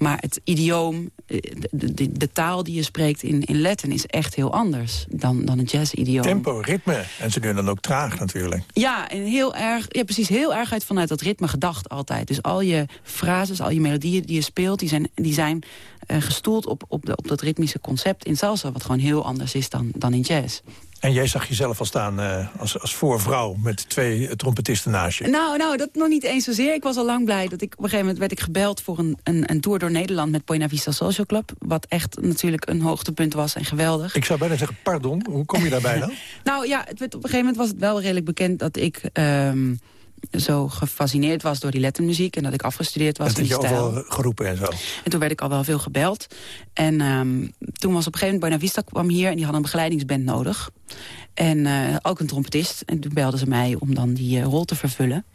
Maar het idioom, eh, de, de, de, taal die je spreekt in, in Latin... is echt heel anders dan, dan het jazz-idioom. Tempo, ritme. En ze doen dan ook traag natuurlijk. Ja, en heel erg, ja, precies heel erg uit vanuit dat ritme gedacht altijd. Dus al je frases, al je melodieën die je speelt... die zijn, die zijn uh, gestoeld op, op, de, op dat ritmische concept in salsa... wat gewoon heel anders is dan, dan in jazz. En jij zag jezelf al staan uh, als, als voorvrouw met twee trompetisten naast je. Nou, nou, dat nog niet eens zozeer. Ik was al lang blij dat ik op een gegeven moment werd ik gebeld voor een, een, een tour door Nederland met Buena Vista Social Club. Wat echt natuurlijk een hoogtepunt was en geweldig. Ik zou bijna zeggen, pardon, hoe kom je daarbij dan? nou ja, het werd, op een gegeven moment was het wel redelijk bekend dat ik... Um, zo gefascineerd was door die lettermuziek... en dat ik afgestudeerd was en in die stijl. al geroepen en zo. En toen werd ik al wel veel gebeld. En um, toen was op een gegeven moment Buena Vista kwam hier... en die hadden een begeleidingsband nodig. En uh, ook een trompetist. En toen belden ze mij om dan die uh, rol te vervullen.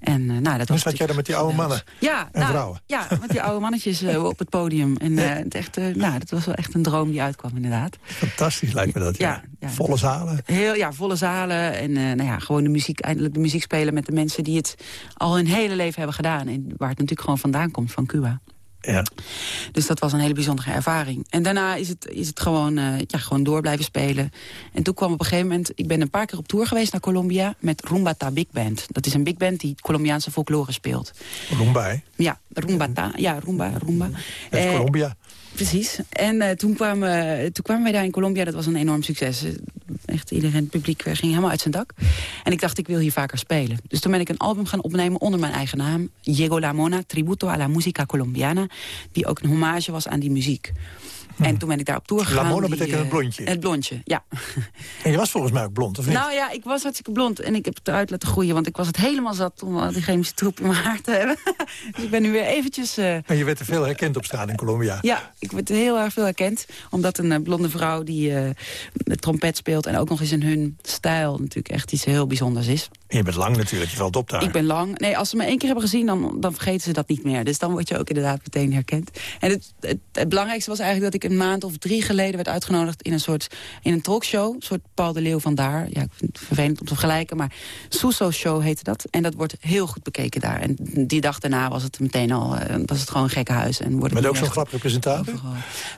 En, uh, nou, dat Toen zat jij dan met die oude mannen ja, en nou, vrouwen? Ja, met die oude mannetjes op het podium. En het echt, nou, dat was wel echt een droom die uitkwam inderdaad. Fantastisch lijkt me dat, ja. ja, ja volle zalen. Heel, ja, volle zalen. En nou ja, gewoon de muziek, eindelijk de muziek spelen met de mensen die het al hun hele leven hebben gedaan. En waar het natuurlijk gewoon vandaan komt, van Cuba. Ja. Dus dat was een hele bijzondere ervaring. En daarna is het, is het gewoon, uh, ja, gewoon door blijven spelen. En toen kwam op een gegeven moment... Ik ben een paar keer op tour geweest naar Colombia met Rumbata Big Band. Dat is een big band die Colombiaanse folklore speelt. Rumba, hè? Ja, Rumbata. Ja, Rumba, Rumba. Uit uh, Colombia. Precies. En uh, toen, kwamen, toen kwamen wij daar in Colombia. Dat was een enorm succes. Echt iedereen, het publiek ging helemaal uit zijn dak. En ik dacht, ik wil hier vaker spelen. Dus toen ben ik een album gaan opnemen onder mijn eigen naam. Diego La Mona, Tributo a la Música Colombiana. Die ook een hommage was aan die muziek. En toen ben ik daar op tour gegaan. La Mona die, betekent het blondje? Het blondje, ja. En je was volgens mij ook blond, of niet? Nou ja, ik was hartstikke blond. En ik heb het eruit laten groeien. Want ik was het helemaal zat om al die chemische troep in mijn haar te hebben. dus ik ben nu weer eventjes... Uh... En je werd er veel herkend op straat in Colombia. Ja, ik werd heel erg veel herkend. Omdat een blonde vrouw die uh, trompet speelt... en ook nog eens in hun stijl natuurlijk echt iets heel bijzonders is. En je bent lang natuurlijk, je valt op daar. Ik ben lang. Nee, als ze me één keer hebben gezien, dan, dan vergeten ze dat niet meer. Dus dan word je ook inderdaad meteen herkend. En het, het, het belangrijkste was eigenlijk dat ik een maand of drie geleden werd uitgenodigd in een soort in een talkshow. Een soort Paul de Leeuw van daar. Ja, ik vind het vervelend om te vergelijken, maar Suso Show heette dat. En dat wordt heel goed bekeken daar. En die dag daarna was het meteen al, uh, was het gewoon een gekke huis. En wordt Met ook zo'n grappige presentator?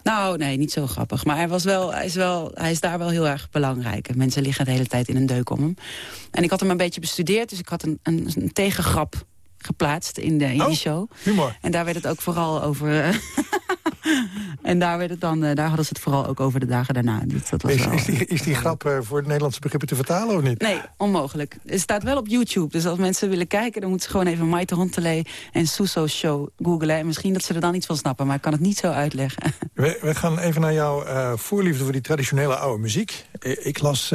Nou, nee, niet zo grappig. Maar hij, was wel, hij, is wel, hij is daar wel heel erg belangrijk. En mensen liggen de hele tijd in een deuk om hem. En ik had hem een beetje bestudeerd, dus ik had een, een, een tegengrap geplaatst in, de, in oh, die show. Humor. En daar werd het ook vooral over... Uh, en daar, werd het dan, uh, daar hadden ze het vooral ook over de dagen daarna. Dus dat was is, wel, is, die, is die grap uh, voor het Nederlandse begrippen te vertalen of niet? Nee, onmogelijk. Het staat wel op YouTube. Dus als mensen willen kijken, dan moeten ze gewoon even Maite Hontelee en Suso Show googlen. En misschien dat ze er dan iets van snappen, maar ik kan het niet zo uitleggen. We, we gaan even naar jouw uh, voorliefde voor die traditionele oude muziek. Ik las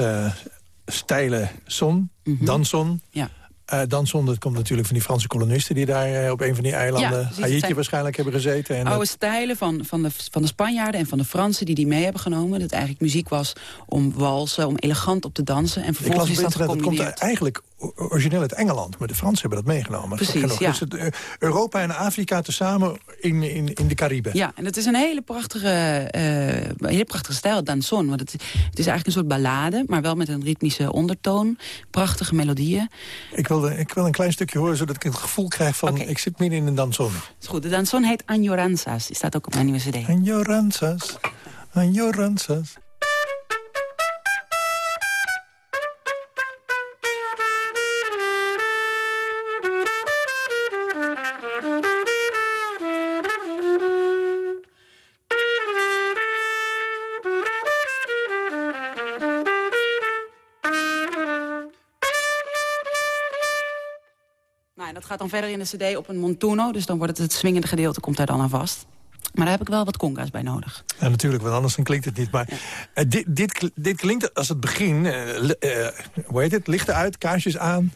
stijlen son, mm -hmm. danson. Ja. Uh, danson, dat komt natuurlijk van die Franse kolonisten... die daar uh, op een van die eilanden, ja, Haiti zijn... waarschijnlijk, hebben gezeten. En oude dat... stijlen van, van, de, van de Spanjaarden en van de Fransen die die mee hebben genomen. Dat eigenlijk muziek was om walsen, om elegant op te dansen. En vervolgens is dat gecombineerd. Dat komt eigenlijk origineel uit Engeland, maar de Fransen hebben dat meegenomen. Precies, ja. Dus het, uh, Europa en Afrika tezamen in, in, in de Cariben. Ja, en het is een hele prachtige, uh, hele prachtige stijl, danson. Want het, het is eigenlijk een soort ballade, maar wel met een ritmische ondertoon. Prachtige melodieën. Ik wil, ik wil een klein stukje horen, zodat ik het gevoel krijg van... Okay. ik zit midden in een danson. Is goed, de danson heet Añoranzas. Die staat ook op mijn nieuwe cd. Añoranzas, Añoranzas. Dat gaat dan verder in de cd op een montuno. Dus dan wordt het het swingende gedeelte komt daar dan aan vast. Maar daar heb ik wel wat conga's bij nodig. Ja, natuurlijk, want anders dan klinkt het niet. Maar ja. uh, dit, dit, dit klinkt als het begin... Uh, uh, hoe heet het? Lichten uit, kaarsjes aan...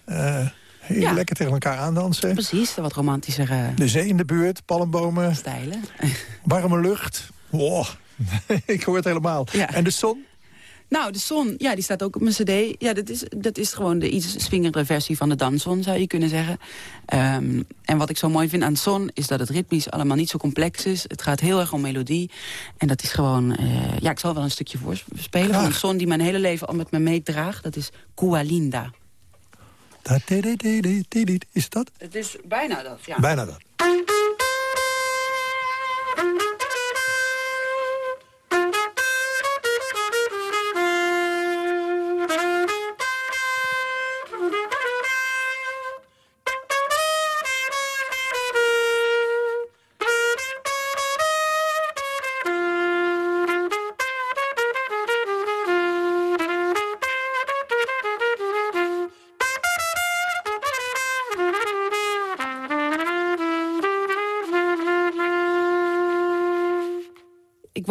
Heel ja. lekker tegen elkaar aandansen. Precies, wat romantischer... De zee in de buurt, palmbomen. Stijlen. Warme lucht. Wow. ik hoor het helemaal. Ja. En de zon? Nou, de zon, ja, die staat ook op mijn cd. Ja, dat is, dat is gewoon de iets swingere versie van de danson, zou je kunnen zeggen. Um, en wat ik zo mooi vind aan zon, is dat het ritmisch allemaal niet zo complex is. Het gaat heel erg om melodie. En dat is gewoon, uh, ja, ik zal wel een stukje voorspelen Graag. van een zon die mijn hele leven al met me meedraagt. Dat is Kualinda. Is dat? Het is bijna dat, ja. Bijna dat.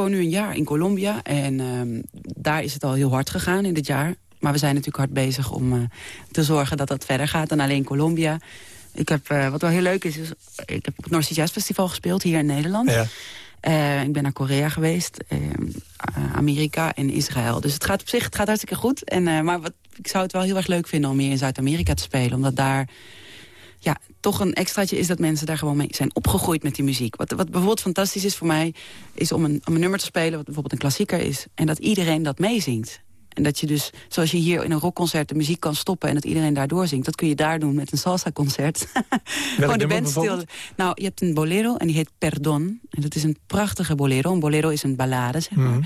Woon nu een jaar in Colombia. En ehm, daar is het al heel hard gegaan in dit jaar. Maar we zijn natuurlijk hard bezig om uh, te zorgen dat dat verder gaat dan alleen Colombia. Ik heb, uh, wat wel heel leuk is, is ik heb op het North Sea Jazz Festival gespeeld hier in Nederland. Ja. Uh, ik ben naar Korea geweest, Amerika en Israël. Dus het gaat op zich het gaat hartstikke goed. En, maar wat, ik zou het wel heel erg leuk vinden om meer in Zuid-Amerika te spelen. Omdat daar ja, toch een extraatje is dat mensen daar gewoon mee zijn opgegroeid met die muziek. Wat, wat bijvoorbeeld fantastisch is voor mij, is om een, om een nummer te spelen... wat bijvoorbeeld een klassieker is, en dat iedereen dat meezingt. En dat je dus, zoals je hier in een rockconcert de muziek kan stoppen... en dat iedereen daardoor zingt, dat kun je daar doen met een salsa-concert. Gewoon de band stil. Nou, je hebt een bolero en die heet Perdon. En dat is een prachtige bolero. Een bolero is een ballade, zeg maar. Mhm.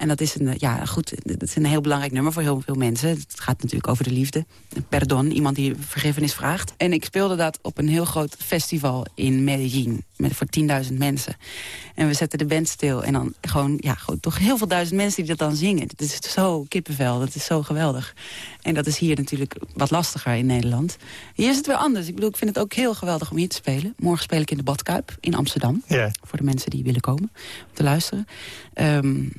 En dat is een, ja, goed, dat is een heel belangrijk nummer voor heel veel mensen. Het gaat natuurlijk over de liefde. Perdon, iemand die vergiffenis vraagt. En ik speelde dat op een heel groot festival in Medellin. Met voor 10.000 mensen. En we zetten de band stil. En dan gewoon, ja, gewoon toch heel veel duizend mensen die dat dan zingen. Het is zo kippenvel, dat is zo geweldig. En dat is hier natuurlijk wat lastiger in Nederland. Hier is het weer anders. Ik bedoel, ik vind het ook heel geweldig om hier te spelen. Morgen speel ik in de Badkuip in Amsterdam. Voor de mensen die willen komen om te luisteren. Um,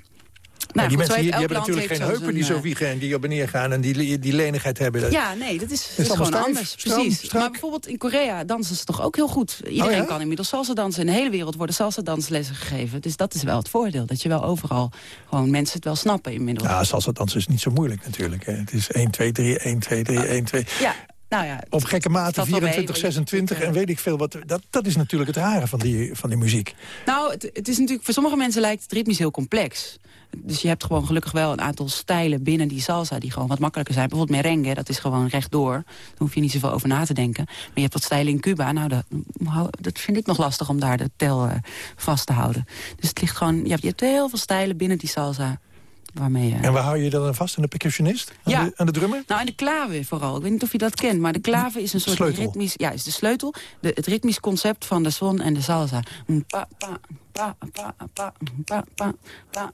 nou, die mensen hier die hebben natuurlijk geen heupen die zo eh, wiegen en die op en neer gaan en die, die lenigheid hebben. Ja, nee, dat is, is, gewoon anders. Precies. Maar bijvoorbeeld in Korea dansen ze toch ook heel goed. Iedereen oh kan inmiddels salsa dansen. In de hele wereld worden salsa danslessen gegeven. Dus dat is wel het voordeel. Dat je wel overal gewoon mensen het wel snappen inmiddels. Ja, salsa dansen is niet zo moeilijk natuurlijk. Hè. Het is 1, 2, 3, 1, 2, 3, 1, 2. Ja. Nou ja, op gekke mate 24, 26 en weet ik veel wat. Dat, dat is natuurlijk het rare van die, van die muziek. Nou, het, het is natuurlijk voor sommige mensen lijkt het ritmisch heel complex. Dus je hebt gewoon gelukkig wel een aantal stijlen binnen die salsa... die gewoon wat makkelijker zijn. Bijvoorbeeld merengue, dat is gewoon rechtdoor. Daar hoef je niet zoveel over na te denken. Maar je hebt wat stijlen in Cuba. Nou, dat, dat vind ik nog lastig om daar de tel uh, vast te houden. Dus het ligt gewoon... Je hebt, je hebt heel veel stijlen binnen die salsa waarmee... En waar hou je dan vast? Aan de percussionist? Aan, ja. de, aan de drummer? Nou, en de klave vooral. Ik weet niet of je dat kent, maar de klave is een soort sleutel. ritmisch... Ja, is de sleutel. De, het ritmisch concept van de zon en de salsa. Pa, pa, pa, pa, pa, pa, pa,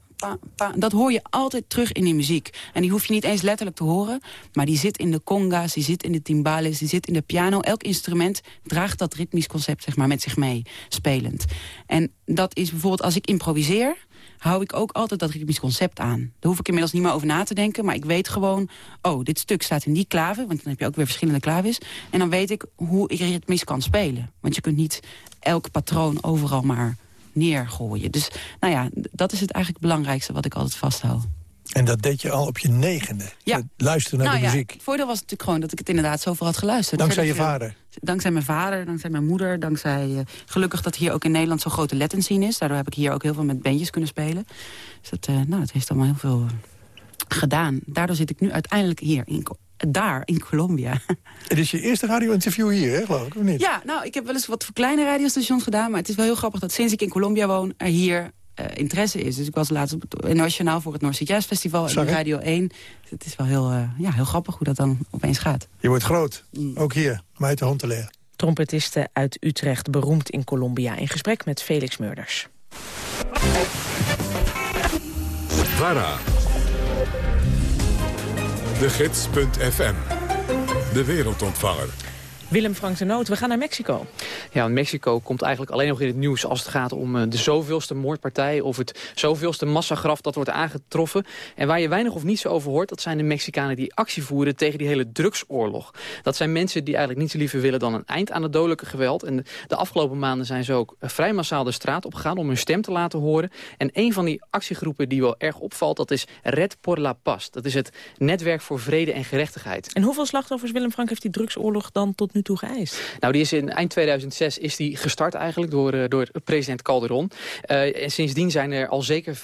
Dat hoor je altijd terug in die muziek. En die hoef je niet eens letterlijk te horen. Maar die zit in de conga's, die zit in de timbales, die zit in de piano. Elk instrument draagt dat ritmisch concept zeg maar, met zich mee, spelend. En dat is bijvoorbeeld als ik improviseer hou ik ook altijd dat ritmisch concept aan. Daar hoef ik inmiddels niet meer over na te denken. Maar ik weet gewoon, oh, dit stuk staat in die klave. Want dan heb je ook weer verschillende klaves. En dan weet ik hoe ik ritmisch kan spelen. Want je kunt niet elk patroon overal maar neergooien. Dus nou ja, dat is het eigenlijk belangrijkste wat ik altijd vasthoud. En dat deed je al op je negende? Ja. Luisteren naar nou, de muziek? het voordeel was natuurlijk gewoon dat ik het inderdaad zoveel had geluisterd. Dankzij je vader? Dankzij mijn vader, dankzij mijn moeder. Dankzij uh, gelukkig dat hier ook in Nederland zo'n grote Latin scene is. Daardoor heb ik hier ook heel veel met bandjes kunnen spelen. Dus dat, uh, nou, dat heeft allemaal heel veel gedaan. Daardoor zit ik nu uiteindelijk hier in daar, in Colombia. Het is je eerste radio-interview hier, hè, geloof ik, of niet? Ja, nou, ik heb wel eens wat voor kleine radiostations gedaan... maar het is wel heel grappig dat sinds ik in Colombia woon... er hier uh, interesse is. Dus ik was laatst op het Nationaal voor het Noordse Jazz Festival in Radio 1. Dus het is wel heel, uh, ja, heel grappig hoe dat dan opeens gaat. Je wordt groot, mm. ook hier, om uit de hond te leren. Trompetiste uit Utrecht, beroemd in Colombia. In gesprek met Felix Murders. VARA. De Gids.fm. De wereldontvanger. Willem Frank de Noot, we gaan naar Mexico. Ja, Mexico komt eigenlijk alleen nog in het nieuws als het gaat om eh, de zoveelste moordpartij of het zoveelste massagraf dat wordt aangetroffen. En waar je weinig of niets over hoort, dat zijn de Mexicanen die actie voeren tegen die hele drugsoorlog. Dat zijn mensen die eigenlijk niets liever willen dan een eind aan het dodelijke geweld. En de afgelopen maanden zijn ze ook vrij massaal de straat op gegaan om hun stem te laten horen. En een van die actiegroepen die wel erg opvalt, dat is Red por la Paz. Dat is het netwerk voor vrede en gerechtigheid. En hoeveel slachtoffers, Willem Frank, heeft die drugsoorlog dan tot nu toe geëist? Nou, die is in eind 2006 is die gestart eigenlijk door, uh, door president Calderon. Uh, en sindsdien zijn er al zeker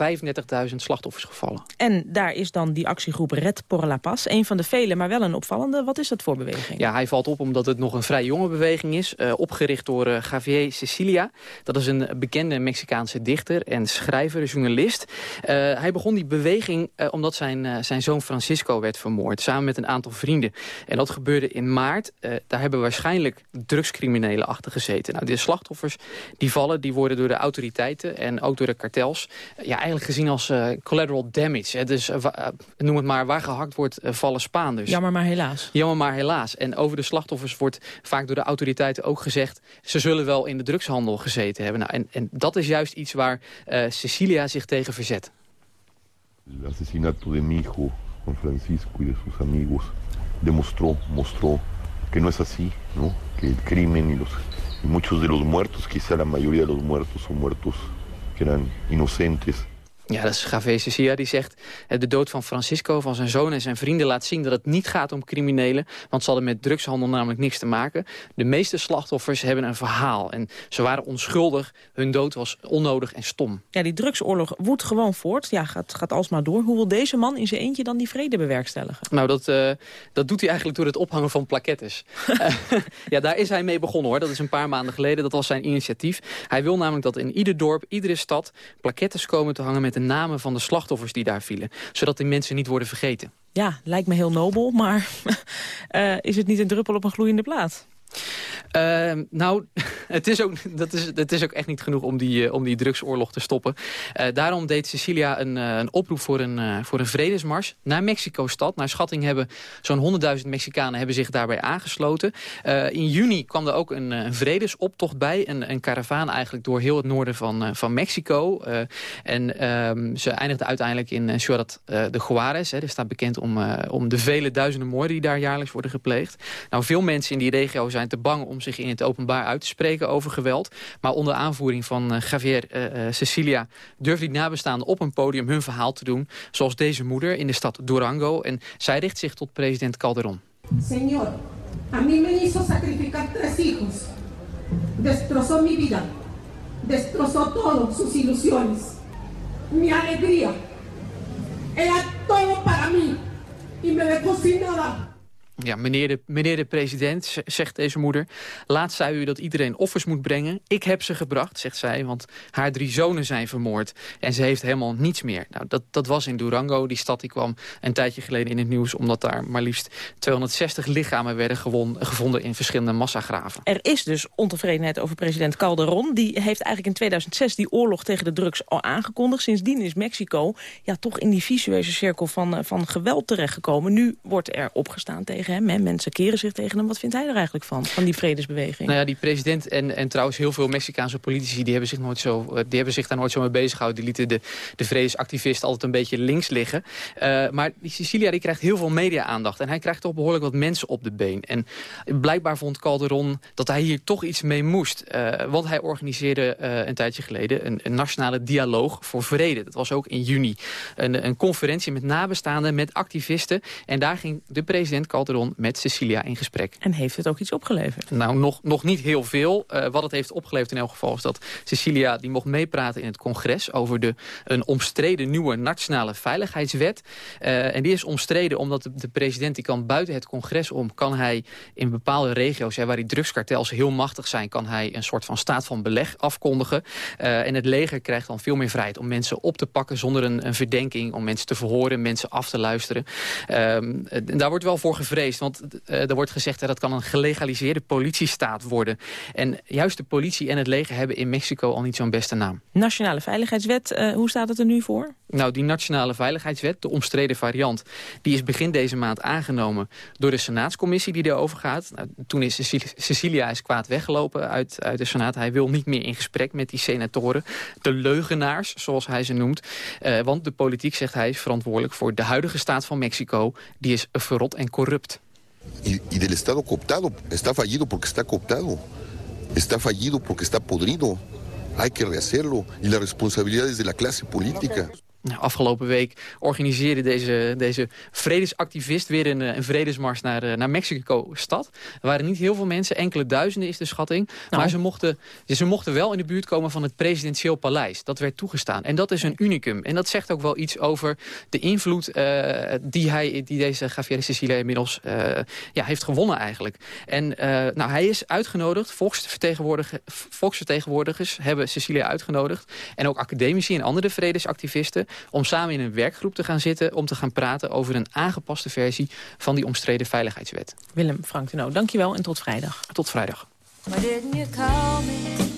35.000 slachtoffers gevallen. En daar is dan die actiegroep Red por la Paz. Een van de vele, maar wel een opvallende. Wat is dat voor beweging? Ja, hij valt op omdat het nog een vrij jonge beweging is. Uh, opgericht door Javier Cecilia. Dat is een bekende Mexicaanse dichter en schrijver, journalist. hij begon die beweging omdat zijn, zijn zoon Francisco werd vermoord. Samen met een aantal vrienden. En dat gebeurde in maart. daar hebben we waarschijnlijk drugscriminelen achter gezeten. Nou, de slachtoffers die vallen, die worden door de autoriteiten en ook door de kartels... ja, eigenlijk gezien als collateral damage. Hè. Dus noem het maar, waar gehakt wordt, vallen Spaanders. Jammer maar helaas. Jammer maar helaas. En over de slachtoffers wordt vaak door de autoriteiten ook gezegd... ze zullen wel in de drugshandel gezeten hebben. Nou, en, en dat is juist iets waar Cecilia zich tegen verzet. El asesinato de mi hijo, Juan Francisco, y de sus amigos, demostró, mostró que no es así, ¿no? Que el crimen y, los, y muchos de los muertos, quizá la mayoría de los muertos, son muertos que eran inocentes. Ja, dat is Gavé Cecilia die zegt... Eh, de dood van Francisco, van zijn zoon en zijn vrienden laat zien... dat het niet gaat om criminelen, want ze hadden met drugshandel namelijk niks te maken. De meeste slachtoffers hebben een verhaal en ze waren onschuldig. Hun dood was onnodig en stom. Ja, die drugsoorlog woedt gewoon voort. Ja, gaat, gaat alsmaar door. Hoe wil deze man in zijn eentje dan die vrede bewerkstelligen? Nou, dat, uh, dat doet hij eigenlijk door het ophangen van plaquettes. ja, daar is hij mee begonnen hoor. Dat is een paar maanden geleden. Dat was zijn initiatief. Hij wil namelijk dat in ieder dorp, iedere stad... plaquettes komen te hangen met de namen van de slachtoffers die daar vielen. Zodat die mensen niet worden vergeten. Ja, lijkt me heel nobel, maar uh, is het niet een druppel op een gloeiende plaat? Uh, nou, het is, ook, dat is, het is ook echt niet genoeg om die, uh, om die drugsoorlog te stoppen. Uh, daarom deed Cecilia een, uh, een oproep voor een, voor een vredesmars naar Mexico-stad. Naar schatting hebben zo'n 100.000 Mexicanen hebben zich daarbij aangesloten. in juni kwam er ook een, een vredesoptocht bij. Een, een karavaan eigenlijk door heel het noorden van, van Mexico. en ehm, ze eindigde uiteindelijk in Ciudad de Juarez. Hè. Er staat bekend om, om de vele duizenden moorden die daar jaarlijks worden gepleegd. Nou, veel mensen in die regio zijn te bang om zich in het openbaar uit te spreken over geweld. Maar onder aanvoering van uh, Javier uh, Cecilia durfde die nabestaanden op een podium hun verhaal te doen. Zoals deze moeder in de stad Durango. En zij richt zich tot president Calderon. Señor, a hizo sacrificar tres hijos. Destrozó mi vida. Destrozó todo, sus ilusiones. Mi alegría. Era todo para mí. Y me dejó sin nada. Ja, meneer de, meneer de president, zegt deze moeder... laat zei u dat iedereen offers moet brengen. Ik heb ze gebracht, zegt zij, want haar drie zonen zijn vermoord. En ze heeft helemaal niets meer. Nou, dat, dat was in Durango. Die stad die kwam een tijdje geleden in het nieuws... omdat daar maar liefst 260 lichamen werden gevonden in verschillende massagraven. Er is dus ontevredenheid over president Calderon. Die heeft eigenlijk in 2006 die oorlog tegen de drugs al aangekondigd. Sindsdien is Mexico ja, toch in die visueuze cirkel van, eh, van geweld terechtgekomen. Nu wordt er opgestaan tegen hem. Mensen keren zich tegen hem. Wat vindt hij er eigenlijk van, van die vredesbeweging? Nou ja, die president en, en trouwens heel veel Mexicaanse politici... die hebben zich, nooit zo, eh, die hebben zich daar nooit zo mee bezig gehouden. Die lieten de, de vredesactivisten altijd een beetje links liggen. Uh, maar die Sicilia die krijgt heel veel media-aandacht. En hij krijgt toch behoorlijk wat mensen op de been. En blijkbaar vond Calderon dat hij hier toch iets mee moest. Uh, want hij organiseerde een tijdje geleden een, een, nationale dialoog voor vrede. Dat was ook in juni. Een, een conferentie met nabestaanden, met activisten. En daar ging de president Calderon met Cecilia in gesprek. En heeft het ook iets opgeleverd? Nou, nog, nog niet heel veel. Uh, wat het heeft opgeleverd in elk geval is dat Cecilia die mocht meepraten in het congres... over de, een omstreden nieuwe nationale veiligheidswet. Uh, en die is omstreden omdat de, de, president die kan buiten het congres om... kan hij in bepaalde regio's hè, waar die drugskartels heel machtig zijn... kan hij een soort van staat van beleg afkondigen. Uh, en het leger krijgt dan veel meer vrijheid om mensen op te pakken... zonder een, een verdenking, om mensen te verhoren, mensen af te luisteren. en daar wordt wel voor gevreesd want uh, er wordt gezegd dat dat kan een gelegaliseerde politiestaat worden. En juist de politie en het leger hebben in Mexico al niet zo'n beste naam. Nationale Veiligheidswet, uh, hoe staat het er nu voor? Nou, die Nationale Veiligheidswet, de omstreden variant... die is begin deze maand aangenomen door de Senaatscommissie die erover gaat. Nou, toen is Cecilia is kwaad weggelopen uit, uit de Senaat. Hij wil niet meer in gesprek met die senatoren. De leugenaars, zoals hij ze noemt. Uh, want de politiek, zegt hij, is verantwoordelijk voor de huidige staat van Mexico. Die is verrot en corrupt. Y, y, del Estado cooptado. Está fallido porque está cooptado. Está fallido porque está podrido. Hay que rehacerlo. Y la responsabilidad es de la clase política. Afgelopen week organiseerde deze, deze vredesactivist weer een, een vredesmars naar, eh, naar Mexico-stad. Er waren niet heel veel mensen, enkele duizenden is de schatting. Nou. Maar ze mochten, ze mochten wel in de buurt komen van het presidentieel paleis. Dat werd toegestaan. En dat is een unicum. En dat zegt ook wel iets over de invloed uh, die, hij, die deze Javier Cecilia inmiddels uh, ja, heeft gewonnen eigenlijk. En nou, hij is uitgenodigd. Volksvertegenwoordigers, volksvertegenwoordigers hebben Cecilia uitgenodigd. En ook academici en andere vredesactivisten. Om samen in een werkgroep te gaan zitten... om te gaan praten over een aangepaste versie van die omstreden veiligheidswet. Willem Frank de Nooy, dankjewel en tot vrijdag. Tot vrijdag. Why didn't you call me?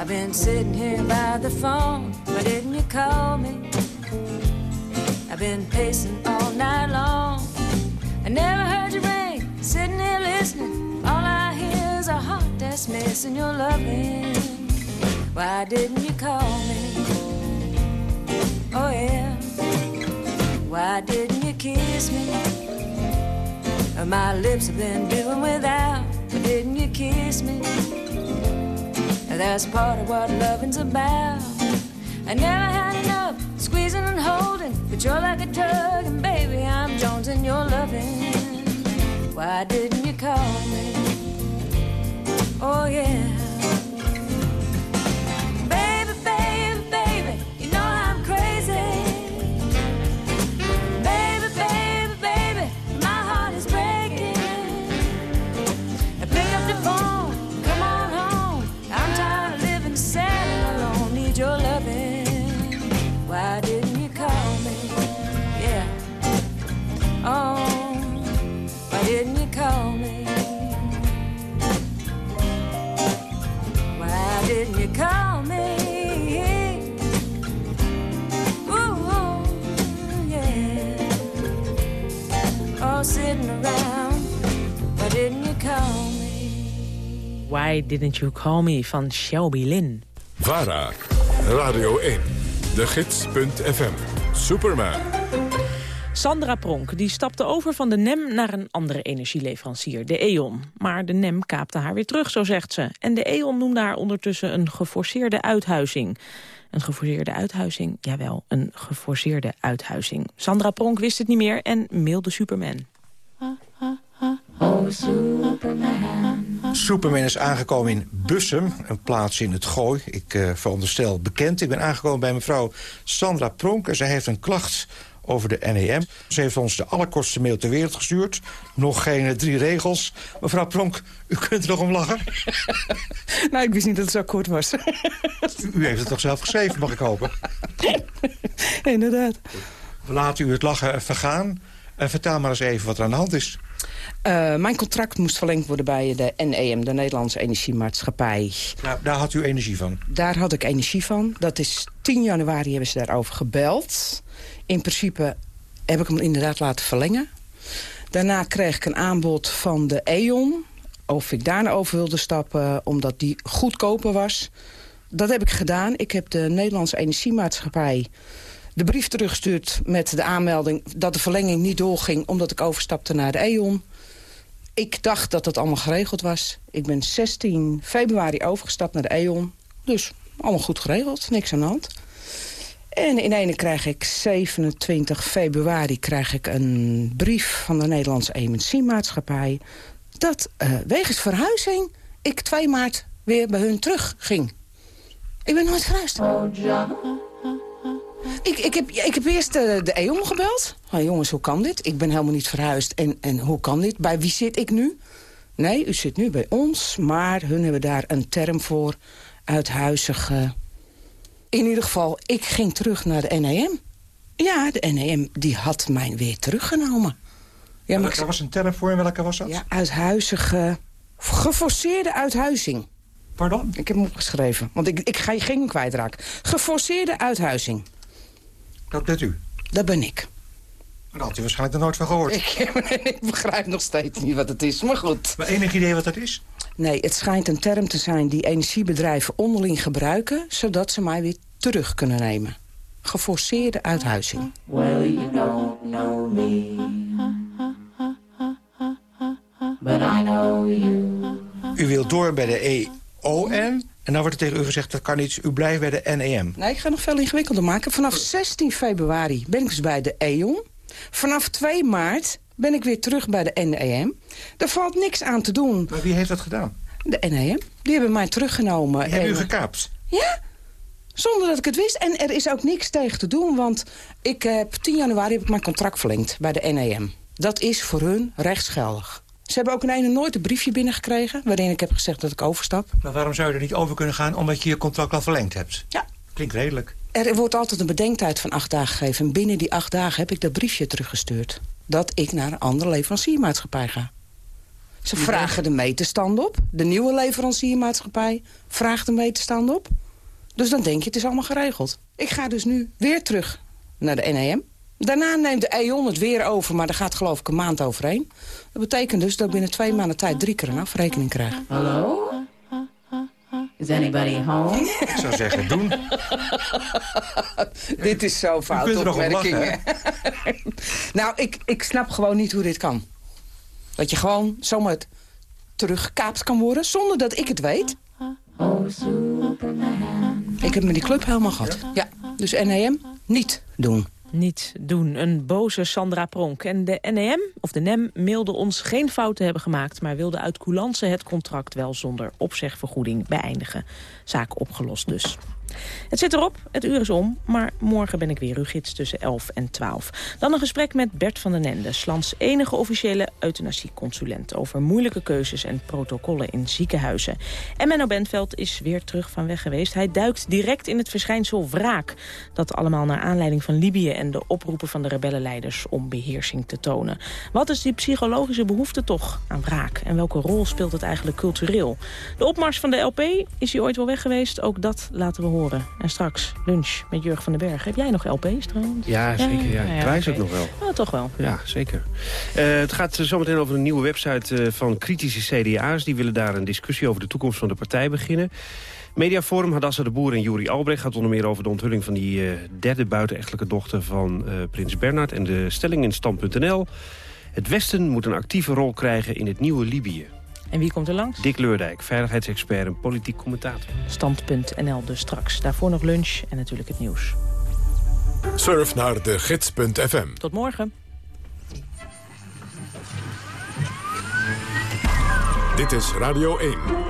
I've been sitting here by the phone. Why didn't you call me? I've been pacing all night long. I never heard you ring, sitting here listening. All I hear is a heart that's missing your loving. Why didn't you call me? Oh yeah. Why didn't you kiss me? My lips have been doing without. Why didn't you kiss me? That's part of what loving's about. I never had enough squeezing and holding, but you're like a tug, and baby, I'm Jones and you're loving. Why didn't you call me? Oh, yeah. Why Didn't You Call Me van Shelby Lynn. VARA, Radio 1, de gids.fm, Superman. Sandra Pronk die stapte over van de NEM naar een andere energieleverancier, de E.ON. Maar de NEM kaapte haar weer terug, zo zegt ze. En de E.ON noemde haar ondertussen een geforceerde uithuizing. Een geforceerde uithuizing, jawel, een geforceerde uithuizing. Sandra Pronk wist het niet meer en mailde Superman. Oh, Superman. Superman is aangekomen in Bussum, een plaats in het Gooi. Ik uh, veronderstel bekend. Ik ben aangekomen bij mevrouw Sandra Pronk... en zij heeft een klacht over de NEM. Ze heeft ons de allerkortste mail ter wereld gestuurd. Nog geen uh, drie regels. Mevrouw Pronk, u kunt er nog om lachen? nou, ik wist niet dat het zo kort was. u, heeft het toch zelf geschreven, mag ik hopen? Inderdaad. We laten u het lachen vergaan. Uh, vertel maar eens even wat er aan de hand is. Uh, mijn contract moest verlengd worden bij de NEM, de Nederlandse Energiemaatschappij. Nou, daar had u energie van? Daar had ik energie van. Dat is 10 januari hebben ze daarover gebeld. In principe heb ik hem inderdaad laten verlengen. Daarna kreeg ik een aanbod van de E.ON... of ik daarna over wilde stappen, omdat die goedkoper was. Dat heb ik gedaan. Ik heb de Nederlandse Energiemaatschappij de brief teruggestuurd met de aanmelding dat de verlenging niet doorging... omdat ik overstapte naar de E.ON. Ik dacht dat het allemaal geregeld was. Ik ben 16 februari overgestapt naar de E.ON. Dus allemaal goed geregeld, niks aan de hand. En in ene krijg ik 27 februari krijg ik een brief van de Nederlandse Energiemaatschappij... dat uh, wegens verhuizing ik 2 maart weer bij hun terug ging. Ik ben nooit verhuisd. Oh, ik, ik, heb, ik heb eerst de, de E.ON gebeld. Oh, jongens, hoe kan dit? Ik ben helemaal niet verhuisd. En, en hoe kan dit? Bij wie zit ik nu? Nee, u zit nu bij ons. Maar hun hebben daar een term voor. Uithuizige. In ieder geval, ik ging terug naar de NEM. Ja, de NEM die had mij weer teruggenomen. Ja, maar er was een term voor en welke was dat? Ja, uithuizige... Geforceerde uithuizing. Pardon? Ik heb hem opgeschreven, want ik, ik ga je geen kwijtraken. Geforceerde uithuizing. Dat bent u? Dat ben ik. Daar had u waarschijnlijk nog nooit van gehoord. Ik, ik, begrijp nog steeds niet wat het is, maar goed. Maar enig idee wat dat is? Nee, het schijnt een term te zijn die energiebedrijven onderling gebruiken... zodat ze mij weer terug kunnen nemen. Geforceerde uithuizing. Well, you don't know me. But I know you. U wilt door bij de EON... En dan wordt er tegen u gezegd, dat kan niet, u blijft bij de NEM. Nee, ik ga nog veel ingewikkelder maken. Vanaf 16 februari ben ik dus bij de EON. Vanaf 2 maart ben ik weer terug bij de NEM. Er valt niks aan te doen. Maar wie heeft dat gedaan? De NEM. Die hebben mij teruggenomen. Die hebben u gekaapt? Ja, zonder dat ik het wist. En er is ook niks tegen te doen, want ik heb 10 januari heb ik mijn contract verlengd bij de NEM. Dat is voor hun rechtsgeldig. Ze hebben ook een ene nooit een briefje binnengekregen... waarin ik heb gezegd dat ik overstap. Maar waarom zou je er niet over kunnen gaan... omdat je je contract al verlengd hebt? Ja. Klinkt redelijk. Er wordt altijd een bedenktijd van acht dagen gegeven. En binnen die acht dagen heb ik dat briefje teruggestuurd. Dat ik naar een andere leveranciermaatschappij ga. Ze vragen de meterstand op. De nieuwe leveranciermaatschappij vraagt de meterstand op. Dus dan denk je, het is allemaal geregeld. Ik ga dus nu weer terug naar de NEM. Daarna neemt de E.ON het weer over, maar daar gaat geloof ik een maand overheen. Dat betekent dus dat ik binnen twee maanden tijd drie keer een afrekening krijg. Hallo? Is anybody home? Ik zou zeggen, doen. dit is zo fout kunt er nog om opmerking. nou, ik, ik snap gewoon niet hoe dit kan. Dat je gewoon zomaar teruggekaapt kan worden zonder dat ik het weet. Oh, Superman. Ik heb met die club helemaal gehad. Ja, dus NEM niet doen. Niet doen. Een boze Sandra Pronk. En de NEM, of de NEM, mailde ons geen fouten hebben gemaakt... maar wilde uit coulance het contract wel zonder opzegvergoeding beëindigen. Zaak opgelost dus. Het zit erop, het uur is om, maar morgen ben ik weer uw gids tussen 11 en 12. Dan een gesprek met Bert van den Nende, Slans enige officiële euthanasieconsulent... over moeilijke keuzes en protocollen in ziekenhuizen. En Menno Bentveld is weer terug van weg geweest. Hij duikt direct in het verschijnsel wraak. Dat allemaal naar aanleiding van Libië en de oproepen van de rebellenleiders... om beheersing te tonen. Wat is die psychologische behoefte toch aan wraak? En welke rol speelt het eigenlijk cultureel? De opmars van de LP, is hij ooit wel weg geweest? Ook dat laten we horen. En straks lunch met Jurg van den Berg. Heb jij nog LP's trouwens? Ja, zeker. Ja. Ja, Ik wijs oké. ook nog wel. Oh, toch wel. Ja, zeker. Eh, het gaat zometeen over een nieuwe website eh, van kritische CDA's. Die willen daar een discussie over de toekomst van de partij beginnen. Mediaforum Hadassa de Boer en Juri Albrecht gaat onder meer over de onthulling van die eh, derde buitenechtelijke dochter van prins Bernhard en de stelling in stand.nl. Het Westen moet een actieve rol krijgen in het nieuwe Libië. En wie komt er langs? Dick Leurdijk, veiligheidsexpert en politiek commentator. Stand.nl dus straks. Daarvoor nog lunch en natuurlijk het nieuws. Surf naar de gids.fm. Tot morgen. Dit is Radio 1.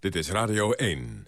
Dit is Radio 1.